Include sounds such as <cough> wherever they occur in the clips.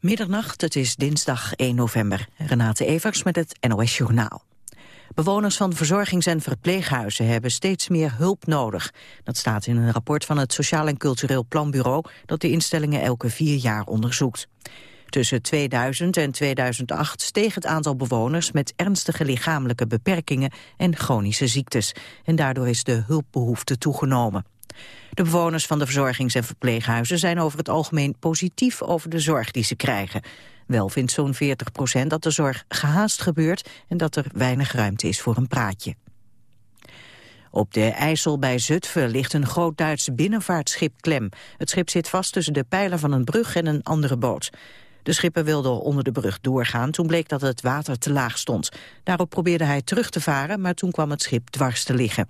Middernacht, het is dinsdag 1 november. Renate Evers met het NOS Journaal. Bewoners van verzorgings- en verpleeghuizen hebben steeds meer hulp nodig. Dat staat in een rapport van het Sociaal en Cultureel Planbureau... dat de instellingen elke vier jaar onderzoekt. Tussen 2000 en 2008 steeg het aantal bewoners met ernstige lichamelijke beperkingen en chronische ziektes. En daardoor is de hulpbehoefte toegenomen. De bewoners van de verzorgings- en verpleeghuizen zijn over het algemeen positief over de zorg die ze krijgen. Wel vindt zo'n 40 procent dat de zorg gehaast gebeurt en dat er weinig ruimte is voor een praatje. Op de IJssel bij Zutphen ligt een groot Duits binnenvaartschip klem. Het schip zit vast tussen de pijler van een brug en een andere boot. De schipper wilde onder de brug doorgaan toen bleek dat het water te laag stond. Daarop probeerde hij terug te varen, maar toen kwam het schip dwars te liggen.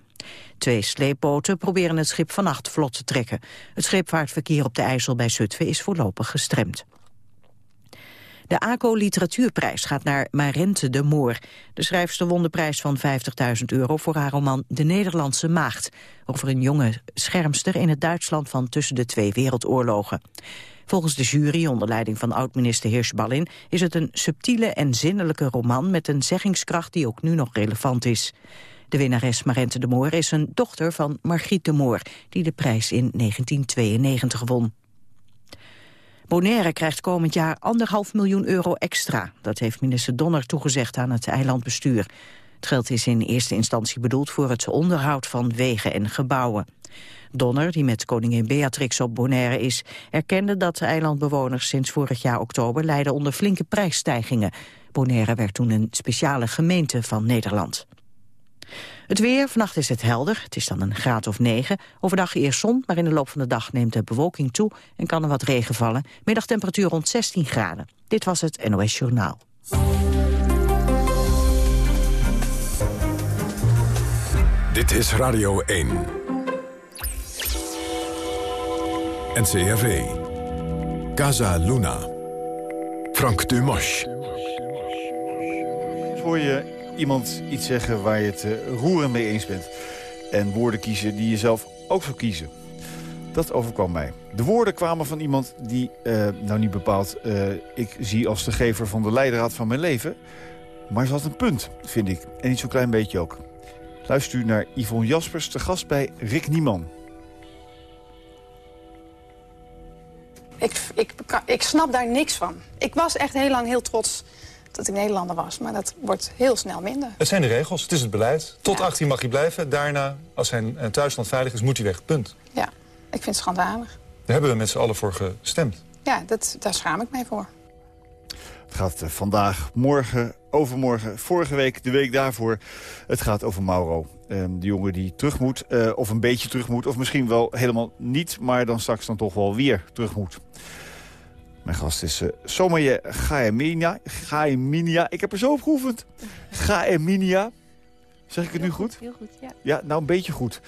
Twee sleepboten proberen het schip vannacht vlot te trekken. Het scheepvaartverkeer op de IJssel bij Zutphen is voorlopig gestremd. De ACO Literatuurprijs gaat naar Marente de Moor. De schrijfster won de prijs van 50.000 euro voor haar roman De Nederlandse Maagd... over een jonge schermster in het Duitsland van tussen de twee wereldoorlogen. Volgens de jury, onder leiding van oud-minister Hirschballin... is het een subtiele en zinnelijke roman met een zeggingskracht die ook nu nog relevant is. De winnares Marente de Moor is een dochter van Margriet de Moor... die de prijs in 1992 won. Bonaire krijgt komend jaar anderhalf miljoen euro extra. Dat heeft minister Donner toegezegd aan het eilandbestuur. Het geld is in eerste instantie bedoeld voor het onderhoud van wegen en gebouwen. Donner, die met koningin Beatrix op Bonaire is, erkende dat de eilandbewoners sinds vorig jaar oktober lijden onder flinke prijsstijgingen. Bonaire werd toen een speciale gemeente van Nederland. Het weer, vannacht is het helder, het is dan een graad of 9. Overdag eerst zon, maar in de loop van de dag neemt de bewolking toe... en kan er wat regen vallen. Middagtemperatuur rond 16 graden. Dit was het NOS Journaal. Dit is Radio 1. NCRV. Casa Luna. Frank Dumas. Hoor je iemand iets zeggen waar je het uh, roerend mee eens bent. En woorden kiezen die je zelf ook zou kiezen. Dat overkwam mij. De woorden kwamen van iemand die, uh, nou niet bepaald, uh, ik zie als de gever van de leidraad van mijn leven. Maar ze had een punt, vind ik. En niet zo'n klein beetje ook. Luister u naar Yvonne Jaspers, te gast bij Rick Nieman. Ik, ik, ik snap daar niks van. Ik was echt heel lang heel trots dat ik Nederlander was. Maar dat wordt heel snel minder. Het zijn de regels, het is het beleid. Tot 18 mag hij blijven. Daarna, als zijn eh, thuisland veilig is, moet hij weg. Punt. Ja, ik vind het schandalig. Daar hebben we met z'n allen voor gestemd. Ja, dat, daar schaam ik mij voor. Het gaat eh, vandaag, morgen, overmorgen, vorige week, de week daarvoor. Het gaat over Mauro. Ehm, de jongen die terug moet, uh, of een beetje terug moet. Of misschien wel helemaal niet, maar dan straks dan toch wel weer terug moet. Mijn gast is uh, Somaye Gaeminia. Gaeminia. Ik heb er zo op geoefend. Gaeminia. Zeg ik het nu goed? Heel goed, ja. Ja, nou een beetje goed.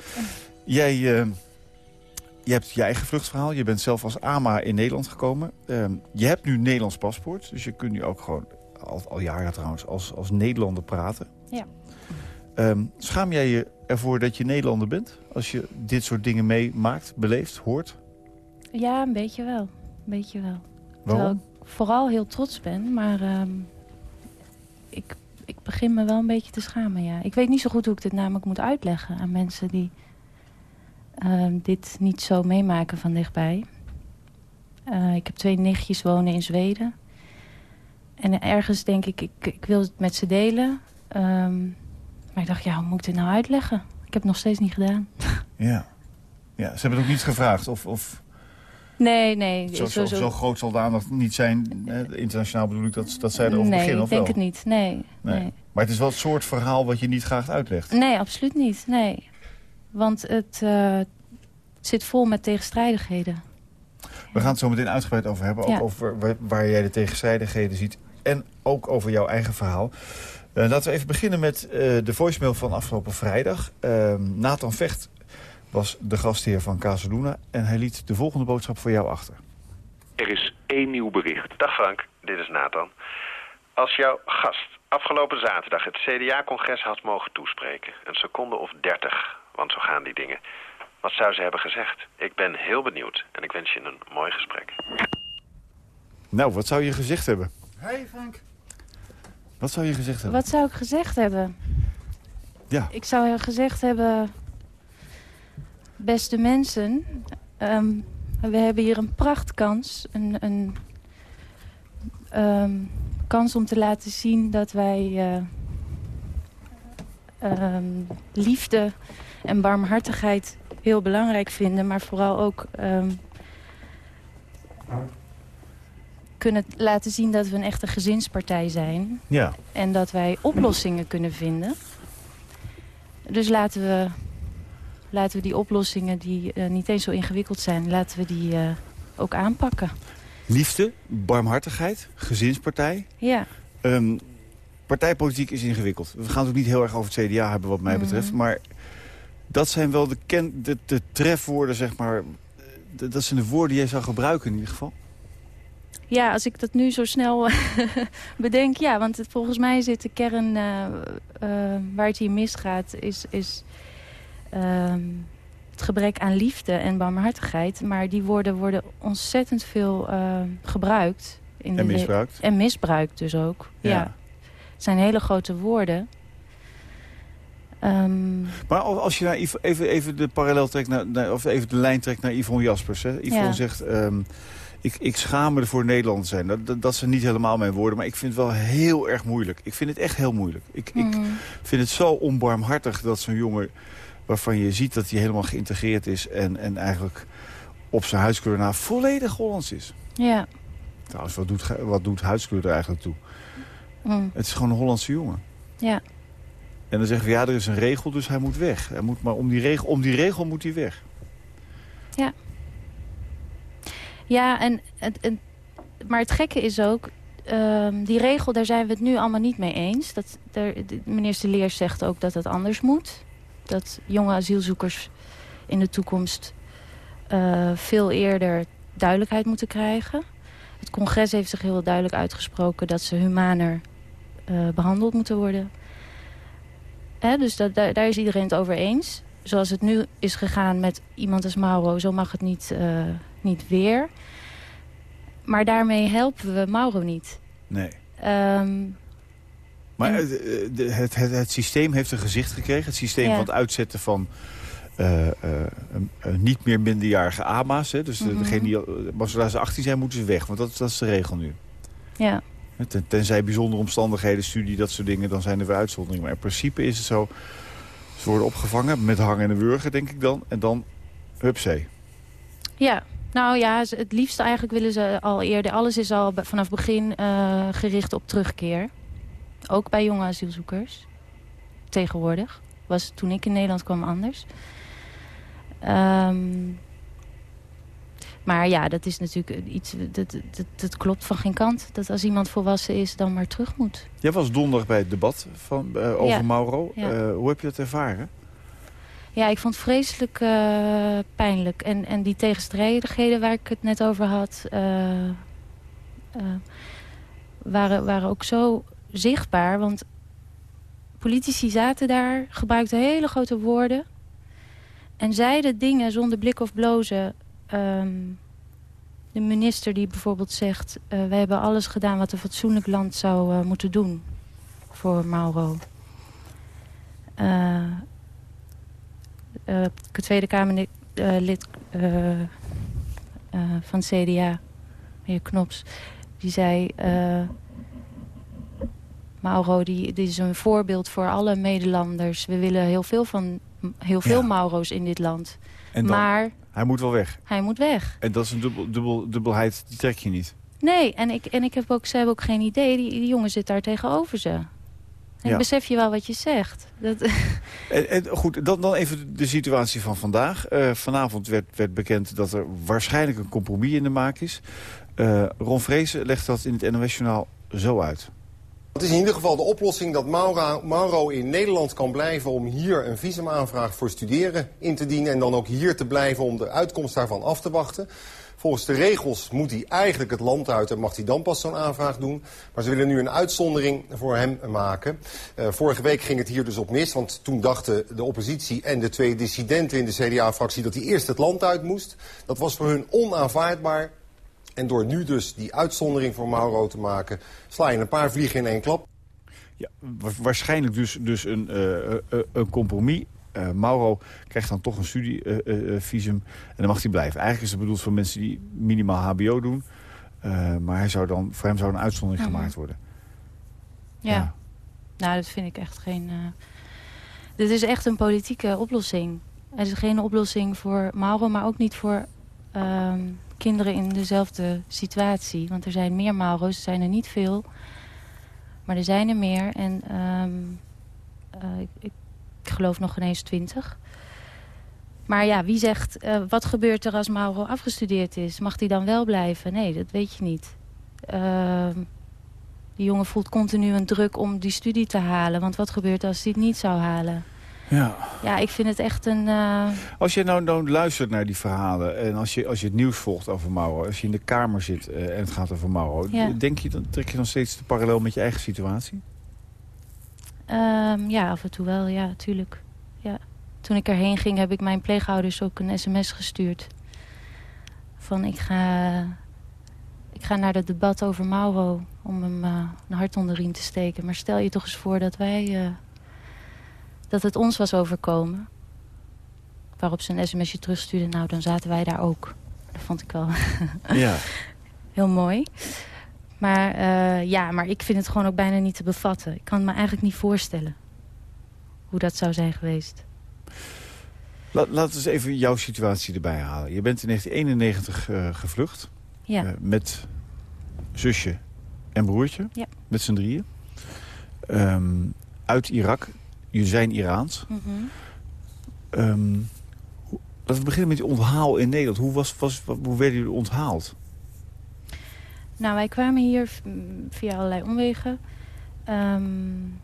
Jij, uh, je hebt je eigen vluchtverhaal. Je bent zelf als AMA in Nederland gekomen. Uh, je hebt nu Nederlands paspoort. Dus je kunt nu ook gewoon, al, al jaren trouwens, als, als Nederlander praten. Ja. Um, schaam jij je ervoor dat je Nederlander bent? Als je dit soort dingen meemaakt, beleeft, hoort? Ja, een beetje wel. Een beetje wel. Waarom? ik vooral heel trots ben, maar uh, ik, ik begin me wel een beetje te schamen, ja. Ik weet niet zo goed hoe ik dit namelijk moet uitleggen aan mensen die uh, dit niet zo meemaken van dichtbij. Uh, ik heb twee nichtjes wonen in Zweden. En ergens denk ik, ik, ik wil het met ze delen. Um, maar ik dacht, ja, hoe moet ik dit nou uitleggen? Ik heb het nog steeds niet gedaan. <laughs> Ja, ja ze hebben het ook niet gevraagd of... of... Nee, nee. Zo, zo, zo, groot zal daar nog niet zijn, hè, internationaal bedoel ik, dat, dat zij erover nee, beginnen, ik of denk wel? het niet. Nee, nee. nee. Maar het is wel het soort verhaal wat je niet graag uitlegt. Nee, absoluut niet. Nee. Want het, uh, het zit vol met tegenstrijdigheden. We gaan het zo meteen uitgebreid over hebben. Ook Ja. over waar, waar jij de tegenstrijdigheden ziet. En ook over jouw eigen verhaal. Uh, laten we even beginnen met uh, de voicemail van afgelopen vrijdag. Uh, Nathan Vecht was de gastheer van Casaluna. En hij liet de volgende boodschap voor jou achter. Er is één nieuw bericht. Dag Frank, dit is Nathan. Als jouw gast afgelopen zaterdag het CDA-congres had mogen toespreken... een seconde of dertig, want zo gaan die dingen... wat zou ze hebben gezegd? Ik ben heel benieuwd en ik wens je een mooi gesprek. Nou, wat zou je gezegd hebben? Hey Frank. Wat zou je gezegd hebben? Wat zou ik gezegd hebben? Ja. Ik zou gezegd hebben... Beste mensen, ehm, we hebben hier een prachtkans. Een, een ehm, kans om te laten zien dat wij eh, ehm, liefde en barmhartigheid heel belangrijk vinden. Maar vooral ook ehm, kunnen laten zien dat we een echte gezinspartij zijn. Ja. En dat wij oplossingen kunnen vinden. Dus laten we, laten we die oplossingen die eh, niet eens zo ingewikkeld zijn... laten we die eh, ook aanpakken. Liefde, barmhartigheid, gezinspartij. Ja, Ehm, partijpolitiek is ingewikkeld. We gaan het ook niet heel erg over het CDA hebben wat mij Mhm. betreft. Maar dat zijn wel de, ken, de, de trefwoorden, zeg maar. De- dat zijn de woorden die jij zou gebruiken in ieder geval. Ja als ik dat nu zo snel <laughs> bedenk... ja, want het, volgens mij zit de kern eh, eh, waar het hier misgaat... is, is ehm, het gebrek aan liefde en barmhartigheid. Maar die woorden worden ontzettend veel eh, gebruikt. In En misbruikt. En misbruikt dus ook. Ja. ja. Het zijn hele grote woorden. Ehm, Maar als je naar even, even de parallel trekt, naar, naar- of even de lijn trekt naar Yvonne Jaspers. Hè. Yvonne Ja. zegt, ehm, ik, ik schaam me ervoor Nederland zijn. Dat, dat, dat zijn niet helemaal mijn woorden, maar ik vind het wel heel erg moeilijk. Ik vind het echt heel moeilijk. Ik, ik mhm. vind het zo onbarmhartig dat zo'n jongen... waarvan je ziet dat hij helemaal geïntegreerd is... en, en eigenlijk op zijn huidskleur na volledig Hollands is. Ja. Trouwens, wat doet, wat doet huidskleur er eigenlijk toe? Mm. Het is gewoon een Hollandse jongen. Ja. En dan zeggen we, ja, er is een regel, dus hij moet weg. Hij moet, maar om die, regel, om die regel moet hij weg. Ja, en, het- en, maar het gekke is ook... ehm, die regel, daar zijn we het nu allemaal niet mee eens. Dat, de, Leers zegt ook dat het anders moet. Dat jonge asielzoekers in de toekomst eh, veel eerder duidelijkheid moeten krijgen. Het congres heeft zich heel duidelijk uitgesproken... dat ze humaner eh, behandeld moeten worden. Hè, dus dat, daar, daar is iedereen het over eens. Zoals het nu is gegaan met iemand als Mauro... zo mag het niet, eh, niet weer. Maar daarmee helpen we Mauro niet. Nee. Ehm, Maar En- het, eh, het, het, het systeem heeft een gezicht gekregen. Het systeem Ja. van het uitzetten van eh, eh, niet meer minderjarige AMA's. Hè. Dus Mhm. degene die, maar zodra ze 18 zijn, moeten ze weg. Want dat, dat is de regel nu. ja, Ten- Tenzij bijzondere omstandigheden, studie, dat soort dingen... dan zijn er weer uitzonderingen. Maar in principe is het zo... ze worden opgevangen met hangen en wurgen, denk ik dan. En dan, hupzee. ja. Nou ja, het liefste eigenlijk willen ze al eerder... alles is al vanaf begin eh, gericht op terugkeer. Ook bij jonge asielzoekers. Tegenwoordig. Was toen ik in Nederland kwam anders. Ehm, maar ja, dat is natuurlijk iets... Dat, dat, dat klopt van geen kant. Dat als iemand volwassen is, dan maar terug moet. Jij was donderdag bij het debat van, eh, over Ja. Mauro. Ja. Eh, hoe heb je dat ervaren? Ja, ik vond vreselijk eh, pijnlijk. En, en die tegenstrijdigheden waar ik het net over had... eh, eh, waren, waren ook zo zichtbaar. Want politici zaten daar, gebruikten hele grote woorden... en zeiden dingen zonder blik of blozen. Ehm, de minister die bijvoorbeeld zegt... wij hebben alles gedaan wat een fatsoenlijk land zou moeten doen voor Mauro. Eh eh, Tweede Kamerlid eh, lid, eh, van CDA, meneer Knops, die zei... Mauro die, die is een voorbeeld voor alle Nederlanders. We willen heel veel, van, heel veel Ja. Mauro's in dit land. En dan, Maar hij moet wel weg. hij moet weg. En dat is een dubbel, dubbel, dubbelheid, die trek je niet. Nee, en ik, en ik heb ook, ze hebben ook geen idee. Die, die jongen zit daar tegenover ze. En Ja. besef je wel wat je zegt. Dat, <laughs> En, en goed, dan, dan even de situatie van vandaag. Eh, vanavond werd, werd bekend dat er waarschijnlijk een compromis in de maak is. Eh, Ron Vrezen legt dat in het NOS-journaal zo uit. Het is in ieder geval de oplossing dat Mauro, Mauro in Nederland kan blijven om hier een visumaanvraag voor studeren in te dienen. En dan ook hier te blijven om de uitkomst daarvan af te wachten. Volgens de regels moet hij eigenlijk het land uit en mag hij dan pas zo'n aanvraag doen. Maar ze willen nu een uitzondering voor hem maken. Eh, vorige week ging het hier dus op mis, want toen dachten de oppositie en de twee dissidenten in de CDA-fractie dat hij eerst het land uit moest. Dat was voor hun onaanvaardbaar. En door nu dus die uitzondering voor Mauro te maken... sla je een paar vliegen in één klap. Ja, waarschijnlijk dus, dus een, uh, een compromis. Uh, Mauro krijgt dan toch een studievisum en dan mag hij blijven. Eigenlijk is het bedoeld voor mensen die minimaal hbo doen. maar hij zou dan, voor hem zou een uitzondering mhm. gemaakt worden. Ja. ja. nou dat vind ik echt geen... Dit is echt een politieke oplossing. Het is geen oplossing voor Mauro, maar ook niet voor ehm, kinderen in dezelfde situatie. Want er zijn meer Mauro's, er zijn er niet veel. Maar er zijn er meer. En ehm, eh, ik, ik, geloof nog ineens twintig. Maar ja, wie zegt, uh, wat gebeurt er als Mauro afgestudeerd is? Mag hij dan wel blijven? Nee, dat weet je niet. Uh, die jongen voelt continu een druk om die studie te halen. Want wat gebeurt als hij het niet zou halen? Ja. ja, ik vind het echt een... Uh... Als je nou, nou luistert naar die verhalen... en als je, als je het nieuws volgt over Mauro... als je in de kamer zit uh, en het gaat over Mauro... denk je, dan trek je dan steeds de parallel met je eigen situatie? Um, ja, af en toe wel, ja, tuurlijk. Ja. Toen ik erheen ging, heb ik mijn pleegouders ook een sms gestuurd. Van, ik ga, ik ga naar het debat over Mauro... om hem uh, een hart onder de riem te steken. Maar stel je toch eens voor dat wij dat het ons was overkomen. Waarop ze een sms'je terugstuurde, nou dan zaten wij daar ook. Dat vond ik wel ja. <laughs> heel mooi. Maar uh, ja, maar ik vind het gewoon ook bijna niet te bevatten. Ik kan het me eigenlijk niet voorstellen hoe dat zou zijn geweest. Laat, laten we eens even jouw situatie erbij halen. Je bent in 1991 uh, gevlucht. Ja. Uh, met zusje en broertje. Ja. Met z'n drieën. Um, uit Irak jullie zijn Iraans. Mm -hmm. um, laten we beginnen met die onthaal in Nederland. Hoe, was, was, hoe werden jullie onthaald? Nou, wij kwamen hier via allerlei omwegen. Um,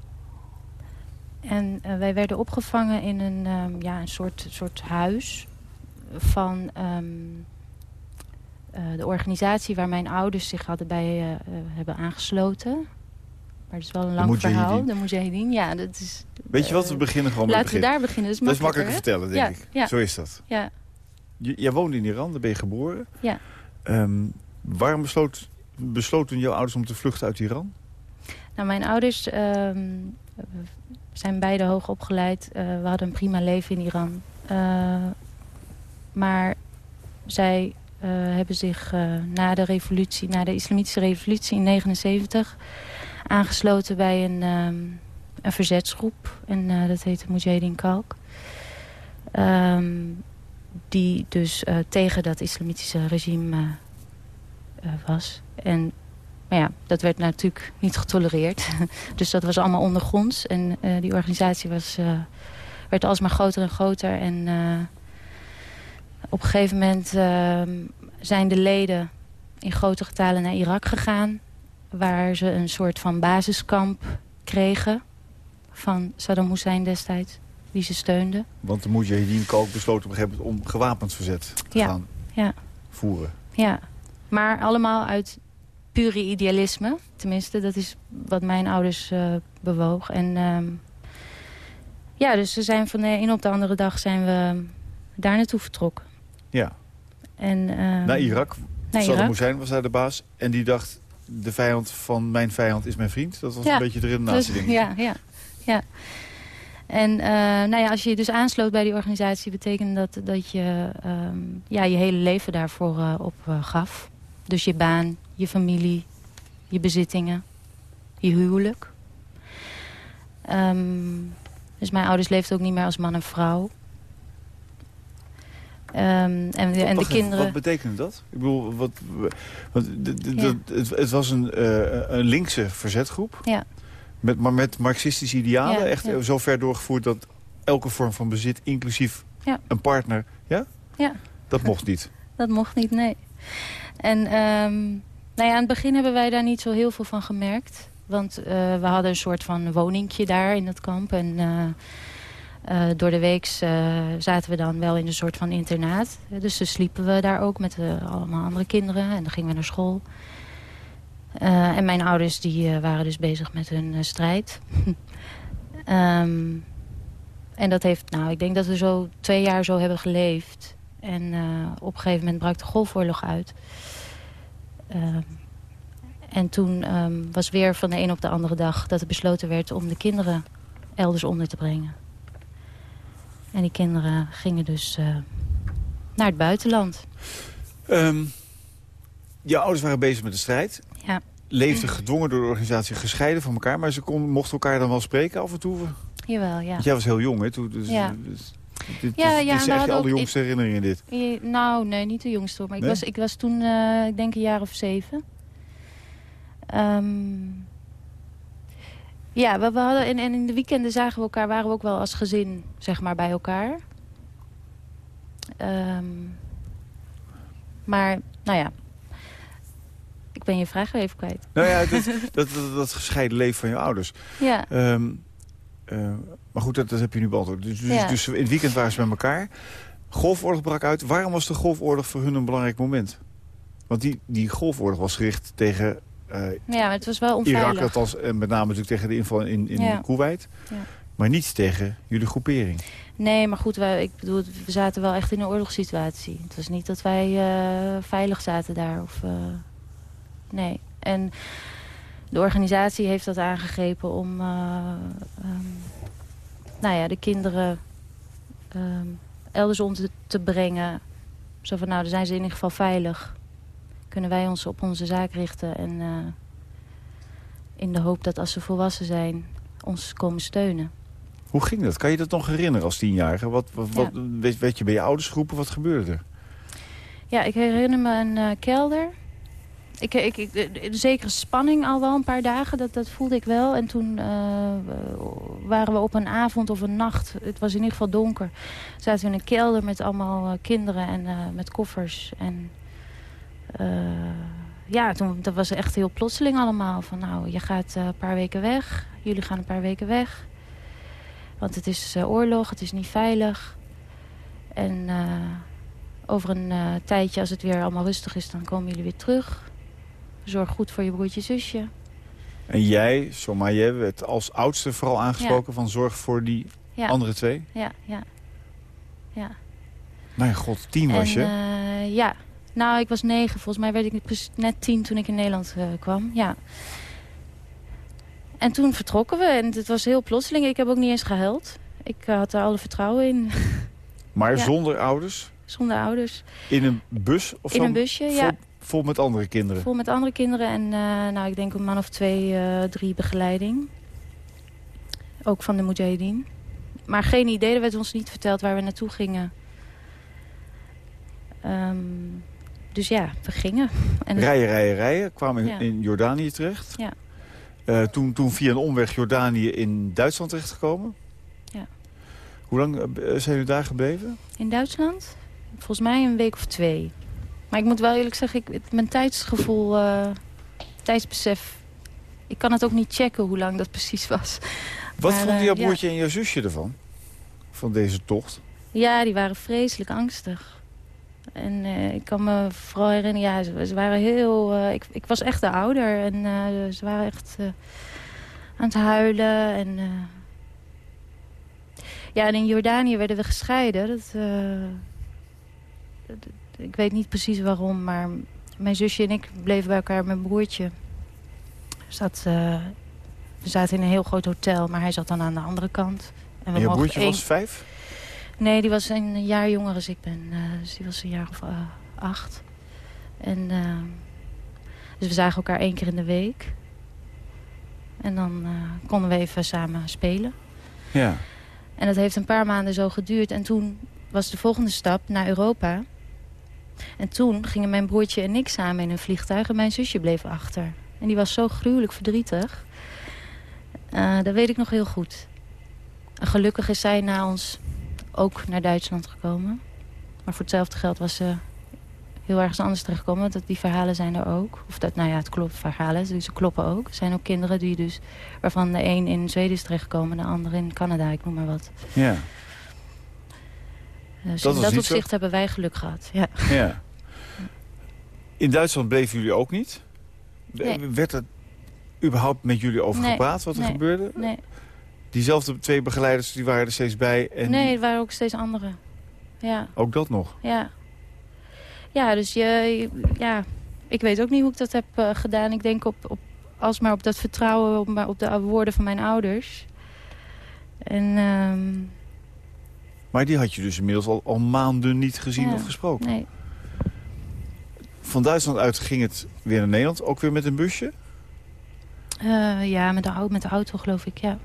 en uh, wij werden opgevangen in een, um, ja, een soort, soort huis van um, uh, de organisatie waar mijn ouders zich hadden bij uh, hebben aangesloten. Maar het is wel een lang verhaal. De Mujahideen, ja. Dat is, Weet je wat, we eh, beginnen gewoon Laten we daar beginnen, dat is, dat is makkelijker vertellen, denk ik. Ja. Zo is dat. Ja. jij woonde in Iran, daar ben je geboren. Ja. Waarom besloot, besloten jouw ouders om te vluchten uit Iran? Nou, mijn ouders um, zijn beide hoog opgeleid. Uh, we hadden een prima leven in Iran. Uh, maar zij uh, hebben zich na de revolutie, na de islamitische revolutie in 79 aangesloten bij een, um, een verzetsgroep. En dat heette Mujahideen Kalk. Um, die dus tegen dat islamitische regime was. En maar ja, dat werd natuurlijk niet getolereerd. <laughs> dus dat was allemaal ondergronds. En die organisatie was, werd alsmaar groter en groter. En op een gegeven moment zijn de leden in grote getalen naar Irak gegaan waar ze een soort van basiskamp kregen van Saddam Hussein destijds, die ze steunden. Want de Mujahideen Kalk besloot op een gegeven moment om gewapend verzet te gaan ja. voeren. Ja, maar allemaal uit pure idealisme. Tenminste, dat is wat mijn ouders uh, bewoog. En uh, ja, dus we zijn van de een op de andere dag zijn we daar naartoe vertrokken. Ja. En, uh, naar Irak. Naar Saddam Hussein was daar de baas. En die dacht, de vijand van mijn vijand is mijn vriend. Dat was een beetje de redenatie, denk ik. Ja, ja, ja. En uh, nou ja, als je je dus aansloot bij die organisatie... betekent dat dat je um, ja, je hele leven daarvoor uh, op uh, gaf. Dus je baan, je familie, je bezittingen, je huwelijk. Um, dus mijn ouders leefden ook niet meer als man en vrouw. Um, en, de, en de kinderen... Wat betekent dat? Ik bedoel, wat, wat, ja. het, het, was een, uh, een linkse verzetgroep. Ja. Met, maar met marxistische idealen. Ja, echt ja. zo ver doorgevoerd dat elke vorm van bezit, inclusief een partner... Ja? Ja. Dat mocht niet? Dat mocht niet, nee. En um, nou ja, aan het begin hebben wij daar niet zo heel veel van gemerkt. Want uh, we hadden een soort van woningje daar in het kamp. En... Uh, uh, door de week zaten we dan wel in een soort van internaat. Dus dan sliepen we daar ook met allemaal andere kinderen. En dan gingen we naar school. en mijn ouders die, waren dus bezig met hun strijd. um, <laughs> en dat heeft, nou, ik denk dat we zo twee jaar zo hebben geleefd. En op een gegeven moment brak de golfoorlog uit. Ehm, en toen ehm, was weer van de een op de andere dag dat er besloten werd om de kinderen elders onder te brengen. En die kinderen gingen dus eh, naar het buitenland. Ehm, je ouders waren bezig met de strijd. Ja. Leefden gedwongen door de organisatie gescheiden van elkaar. Maar ze kon, mochten elkaar dan wel spreken af en toe. Jawel, ja. Want jij was heel jong, hè? Toen, dus, Ja. dus- dit, Ja, dit ja, is we echt al de jongste herinneringen dit. Nou, nee, niet de jongste hoor. Maar Nee? ik, was, ik was toen, eh, ik denk een jaar of zeven. Ehm, ja, we, we hadden, en, en in de weekenden zagen we elkaar, waren we ook wel als gezin, zeg maar, bij elkaar. Ehm, maar, nou ja. Ik ben je vraag weer even kwijt. Nou ja, dat, <laughs> dat, dat, dat gescheiden leven van je ouders. Ja, Ehm, eh, maar goed, dat, dat heb je nu beantwoord. Dus, dus, Ja. dus in het weekend waren ze met elkaar. Golfoorlog brak uit. Waarom was de golfoorlog voor hun een belangrijk moment? Want die, die golfoorlog was gericht tegen eh, ja het was wel Irak. onveilig. Althans, en met name natuurlijk tegen de inval in, in Ja. Kuwait. Ja. Maar niet tegen jullie groepering. Nee, maar goed, wij, ik bedoel, we zaten wel echt in een oorlogssituatie. Het was niet dat wij eh, veilig zaten daar. Of, eh, nee. En de organisatie heeft dat aangegrepen om eh, ehm, nou ja, de kinderen ehm, elders om te, te brengen. Zo van, nou, dan zijn ze in ieder geval veilig. Kunnen wij ons op onze zaak richten. En eh, in de hoop dat als ze volwassen zijn, ons komen steunen. Hoe ging dat? Kan je dat nog herinneren als tienjarige? Wat, wat, wat, Ja. je bij je ouders groepen? Wat gebeurde er? Ja, ik herinner me een eh, kelder. Ik, ik, ik, de zekere spanning al wel een paar dagen, dat, dat voelde ik wel. En toen eh, waren we op een avond of een nacht, het was in ieder geval donker... zaten we in een kelder met allemaal eh, kinderen en eh, met koffers. En ja, toen, dat was echt heel plotseling allemaal. Van nou, je gaat een paar weken weg, jullie gaan een paar weken weg. Want het is oorlog, het is niet veilig. En... over een tijdje, als het weer allemaal rustig is, dan komen jullie weer terug. Zorg goed voor je broertje zusje. En jij, Somaye, werd als oudste vooral aangesproken van zorg voor die Ja, andere twee. ja, ja. ja. Mijn god, tien was en, je. eh, ja. Nou, ik was negen. Volgens mij werd ik net tien toen ik in Nederland eh, kwam. Ja. En toen vertrokken we. En het was heel plotseling. Ik heb ook niet eens gehuild. Ik eh, had er alle vertrouwen in. maar <laughs> ja. zonder ouders, Zonder ouders. in een bus of in zo? een busje, vol, ja. Vol met andere kinderen. Vol met andere kinderen. En eh, nou, ik denk een man of twee, eh, drie begeleiding. Ook van de Mujahideen. Maar geen idee, er werd ons niet verteld waar we naartoe gingen. Ehm, dus ja, we gingen. <laughs> En Rijden, rijden, rijden. Kwamen in, Ja. in Jordanië terecht. Ja. Eh, toen, toen via een omweg Jordanië in Duitsland terechtgekomen. Ja. Hoe lang zijn jullie daar gebleven? in Duitsland? Volgens mij een week of twee. Maar ik moet wel eerlijk zeggen, ik, mijn tijdsgevoel, eh, tijdsbesef... Ik kan het ook niet checken hoe lang dat precies was. Wat Maar, vonden eh, jouw ja. broertje en jouw zusje ervan? Van deze tocht? Ja, die waren vreselijk angstig. En eh, ik kan me vooral herinneren, ja, ze, ze waren heel... ik, ik was echt de ouder en ze waren echt aan het huilen. En, ja, en in Jordanië werden we gescheiden. Dat, dat- ik weet niet precies waarom, maar mijn zusje en ik bleven bij elkaar. Mijn broertje zat... eh, we zaten in een heel groot hotel, maar hij zat dan aan de andere kant. En En jouw mochten broertje één- was vijf? Nee, die was een jaar jonger als ik ben. eh, dus die was een jaar of eh, acht. En, eh, dus we zagen elkaar één keer in de week. En dan konden we even samen spelen. Ja. En dat heeft een paar maanden zo geduurd. En toen was de volgende stap naar Europa. En toen gingen mijn broertje en ik samen in een vliegtuig. En mijn zusje bleef achter. En die was zo gruwelijk verdrietig. Eh, dat weet ik nog heel goed. En gelukkig is zij na ons ook naar Duitsland gekomen. Maar voor hetzelfde geld was ze heel ergens anders terechtgekomen. Want dat- die verhalen zijn er ook. Of dat, nou ja, het klopt, verhalen, dus ze kloppen ook. Er zijn ook kinderen die dus, waarvan de een in Zweden is terechtgekomen... de ander in Canada, ik noem maar wat. Ja. Dus Dat in dat niet zo? opzicht hebben wij geluk gehad. Ja. ja. In Duitsland bleven jullie ook niet? Nee. Werd er überhaupt met jullie over Nee, gepraat wat er nee. gebeurde? Nee, Diezelfde twee begeleiders die waren er steeds bij. En nee, er waren ook steeds anderen. Ja, ook dat nog. ja. Ja, dus je, ja, Ik weet ook niet hoe ik dat heb eh, gedaan. Ik denk op, op, alsmaar op dat vertrouwen, op de woorden van mijn ouders. En, ehm, Maar die had je dus inmiddels al, al maanden niet gezien Ja, of gesproken. nee. Van Duitsland uit ging het weer naar Nederland, ook weer met een busje. Eh, ja, met de, met de auto geloof ik, ja.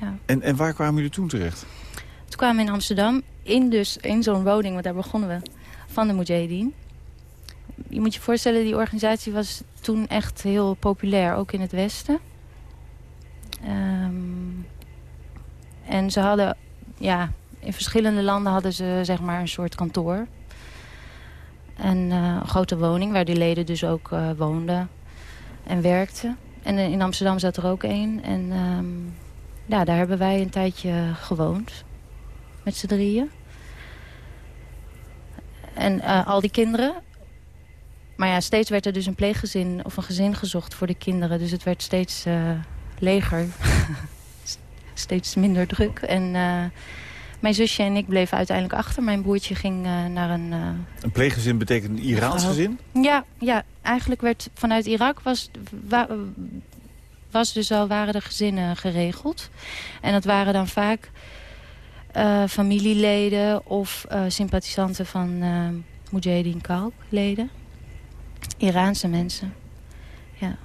ja. En, en waar kwamen jullie toen terecht? Toen kwamen we in Amsterdam, in, dus, in zo'n woning, want daar begonnen we, van de Mujahideen. Je moet je voorstellen, die organisatie was toen echt heel populair, ook in het Westen. Ehm, en ze hadden, ja, in verschillende landen hadden ze zeg maar een soort kantoor. En eh, een grote woning waar die leden dus ook eh, woonden en werkten. En eh, in Amsterdam zat er ook één. En ehm, ja, daar hebben wij een tijdje gewoond. Met z'n drieën. En al die kinderen. Maar ja, steeds werd er dus een pleeggezin of een gezin gezocht voor de kinderen. Dus het werd steeds leger. <laughs> steeds minder druk. En mijn zusje en ik bleven uiteindelijk achter. Mijn broertje ging eh, naar een... eh, Een pleeggezin betekent een Iraans gezin? ja, ja, eigenlijk werd vanuit Irak was, wa- was dus al waren er gezinnen geregeld. En dat waren dan vaak eh, familieleden of sympathisanten van Mujahideen Kalk leden. Iraanse mensen. Ja.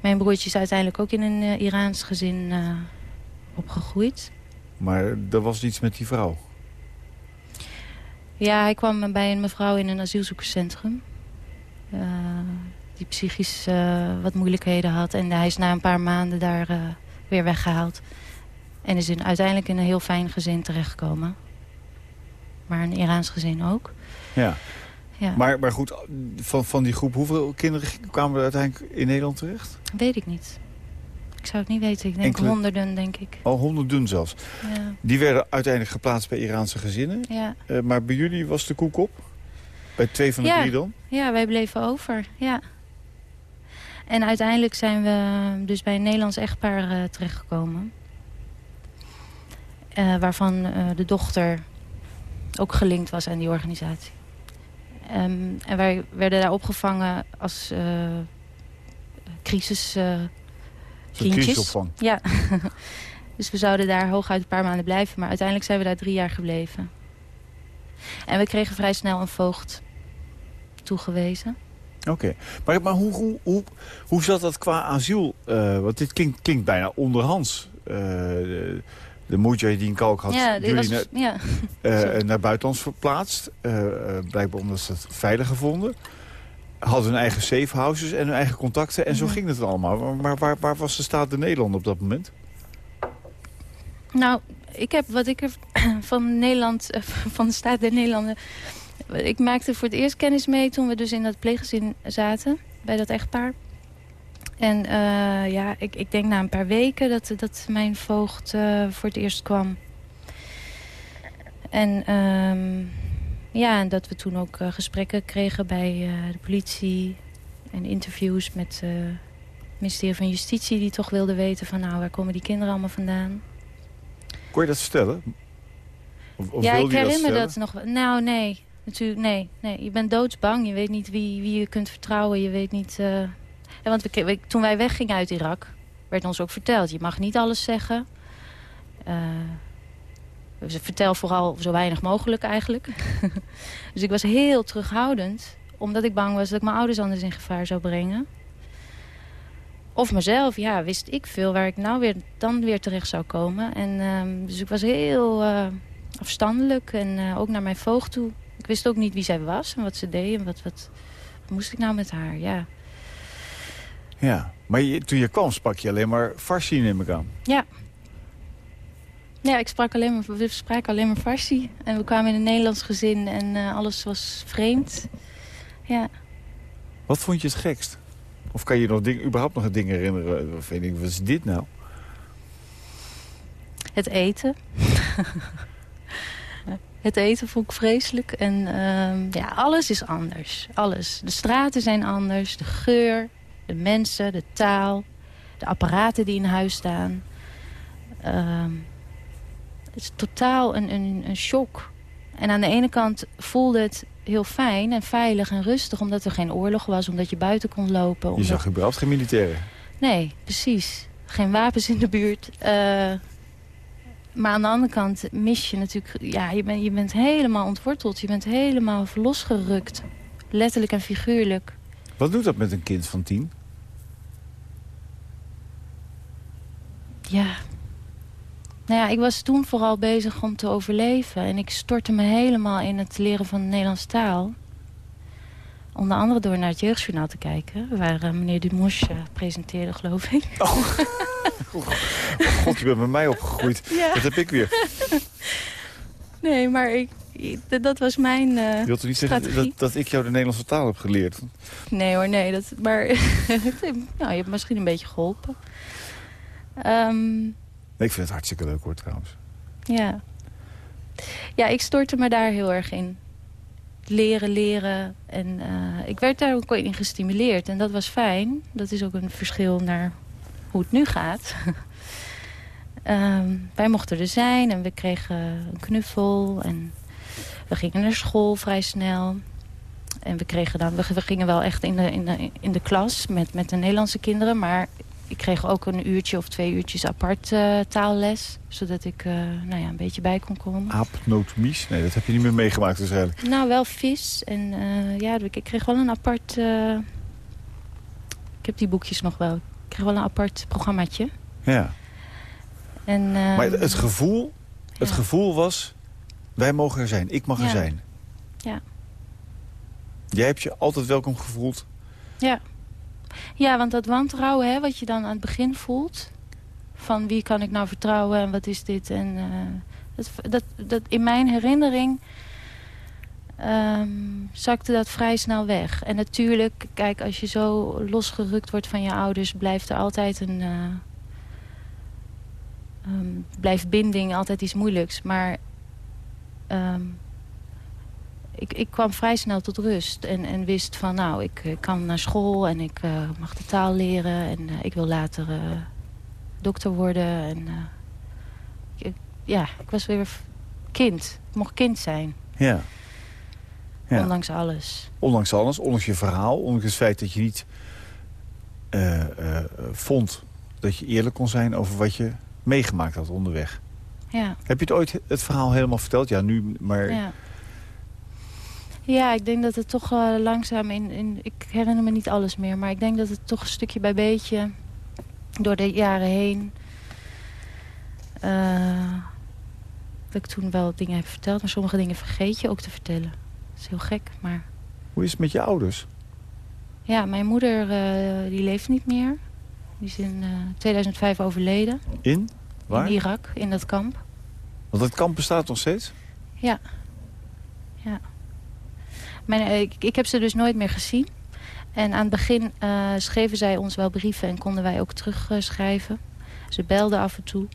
Mijn broertje is uiteindelijk ook in een Iraans gezin opgegroeid. Maar er was iets met die vrouw. Ja, hij kwam bij een mevrouw in een asielzoekerscentrum. eh, die psychisch eh, wat moeilijkheden had. En hij is na een paar maanden daar eh, weer weggehaald. En is in, uiteindelijk in een heel fijn gezin terechtgekomen. Maar een Iraans gezin ook. Ja. Ja, Maar, maar goed, van, van die groep, hoeveel kinderen kwamen er uiteindelijk in Nederland terecht? weet ik niet. Ik zou het niet weten. Ik denk Enkele- honderden, denk ik. Al honderden zelfs. Ja, Die werden uiteindelijk geplaatst bij Iraanse gezinnen. ja. Eh, maar bij jullie was de koek op? Bij twee van de Ja. drie dan? Ja, wij bleven over, ja. En uiteindelijk zijn we dus bij een Nederlands echtpaar eh, terechtgekomen. Eh, waarvan de dochter ook gelinkt was aan die organisatie. Ehm, en wij werden daar opgevangen als crisis kindjes. Ja, <laughs> dus we zouden daar hooguit een paar maanden blijven. Maar uiteindelijk zijn we daar drie jaar gebleven. En we kregen vrij snel een voogd toegewezen. Oké. Maar, maar hoe, hoe, hoe, hoe zat dat qua asiel? Eh, want dit klinkt, klinkt bijna onderhands. Eh, de, de Mujahideen Kalk had ja, jullie was, naar, ja. eh, naar buitenlands verplaatst. Blijkbaar omdat ze het veilig vonden. Hadden hun eigen safe houses en hun eigen contacten. En zo Mhm. ging het allemaal. Maar, waar, waar was de staat de Nederland op dat moment? Nou, ik heb wat ik er <clears throat> van Nederland, eh, <laughs> van de staat der Nederlanden... Ik maakte voor het eerst kennis mee toen we dus in dat pleeggezin zaten. Bij dat echtpaar. En eh, ja, ik, ik denk na een paar weken dat, dat mijn voogd eh, voor het eerst kwam. En ehm, ja, en dat we toen ook eh, gesprekken kregen bij eh, de politie. En interviews met eh, het ministerie van Justitie... die toch wilde weten van nou, waar komen die kinderen allemaal vandaan. Kon je dat vertellen? Of, of ja, ik herinner dat dat, nog wel. Nou, nee. Natuurlijk, nee, nee. Je bent doodsbang. Je weet niet wie, wie je kunt vertrouwen. Je weet niet... Ja, want we, toen wij weggingen uit Irak, werd ons ook verteld... je mag niet alles zeggen. Vertel vooral zo weinig mogelijk eigenlijk. <laughs> dus ik was heel terughoudend. Omdat ik bang was dat ik mijn ouders anders in gevaar zou brengen. Of mezelf, ja, wist ik veel waar ik nou weer, dan weer terecht zou komen. En, ehm, dus ik was heel eh, afstandelijk en eh, ook naar mijn voogd toe. Ik wist ook niet wie zij was en wat ze deed en wat, wat, wat moest ik nou met haar, ja. Ja, maar je- toen je kwam sprak je alleen maar Farsi, neem ik aan. Ja. Ja, ik sprak alleen maar, we spraken alleen maar Farsi. En we kwamen in een Nederlands gezin en eh, alles was vreemd. Ja. Wat vond je het gekst? Of kan je nog ding, überhaupt nog een ding herinneren? Of weet ik, wat is dit nou? Het eten. <laughs> het eten vond ik vreselijk. En ehm, ja, alles is anders. Alles. De straten zijn anders. De geur, de mensen, de taal. De apparaten die in huis staan. Ehm, het is totaal een, een, een shock. En aan de ene kant voelde het heel fijn en veilig en rustig... omdat er geen oorlog was, omdat je buiten kon lopen. Je Omdat... zag überhaupt geen militairen. Nee, precies. Geen wapens in de buurt. Eh, maar aan de andere kant mis je natuurlijk... Ja, je, bent je bent helemaal ontworteld. Je bent helemaal losgerukt. Letterlijk en figuurlijk. Wat doet dat met een kind van tien? Ja. Nou ja, ik was toen vooral bezig om te overleven. En ik stortte me helemaal in het leren van de Nederlandse taal. Onder andere door naar het jeugdjournaal te kijken. Waar eh, meneer Dumouche eh, presenteerde, geloof ik. Oh. <laughs> oh god, je bent met mij opgegroeid. <laughs> Ja. Dat heb ik weer. <laughs> Nee, maar ik, dat was mijn eh wilt toch niet zeggen strategie? dat, dat ik jou de Nederlandse taal heb geleerd? Nee hoor, nee. Dat, maar nou, je hebt misschien een beetje geholpen. Ehm, Ik vind het hartstikke leuk hoor trouwens. ja. ja, ik stortte me daar heel erg in. Leren, leren. En eh, ik werd daar ook in gestimuleerd. En dat was fijn. Dat is ook een verschil naar hoe het nu gaat. <laughs> Ehm, wij mochten er zijn en we kregen een knuffel. En we gingen naar school vrij snel. En we, kregen dan, we, we gingen wel echt in de, in de, in de klas met, met de Nederlandse kinderen. Maar kreeg ook een uurtje of twee uurtjes apart eh, taalles. Zodat ik eh, nou ja, een beetje bij kon komen. Aapnootmies? Nee, dat heb je niet meer meegemaakt waarschijnlijk. Nou, wel vis. En eh, ja, ik ik kreeg wel een apart... ik heb die boekjes nog wel. Ik kreeg wel een apart programmaatje. Ja. En, Maar het gevoel, het ja. gevoel was, wij mogen er zijn, ik mag er zijn. Ja. Jij hebt je altijd welkom gevoeld. Ja. Ja, want dat wantrouwen hè, wat je dan aan het begin voelt... van wie kan ik nou vertrouwen en wat is dit... En, eh, dat, dat, dat in mijn herinnering ehm, zakte dat vrij snel weg. En natuurlijk, kijk, als je zo losgerukt wordt van je ouders... blijft er altijd een... eh, ehm, blijft binding altijd iets moeilijks. Maar ehm, ik, ik kwam vrij snel tot rust. En, en wist van, nou, ik, kan naar school en ik eh, mag de taal leren. En eh, ik wil later eh, dokter worden. En, ik- ja, ik was weer kind. Ik mocht kind zijn, Ja. Ja. ondanks alles. Ondanks alles, ondanks je verhaal, ondanks het feit dat je niet vond dat je eerlijk kon zijn over wat je meegemaakt had onderweg. Ja, Heb je het ooit het verhaal helemaal verteld? Ja, nu, maar ja. Ja, ik denk dat het toch eh, langzaam in, in... Ik herinner me niet alles meer, maar ik denk dat het toch stukje bij beetje... door de jaren heen... eh, dat ik toen wel dingen heb verteld, maar sommige dingen vergeet je ook te vertellen. Dat is heel gek, maar... hoe is het met je ouders? Ja, mijn moeder eh, die leeft niet meer. Die is in eh, 2005 overleden. In? Waar? In Irak, in dat kamp. Want het kamp bestaat nog steeds? Ja. Ja. Mijn, eh, ik, ik heb ze dus nooit meer gezien. En aan het begin eh, schreven zij ons wel brieven en konden wij ook terugschrijven. Ze belden af en toe.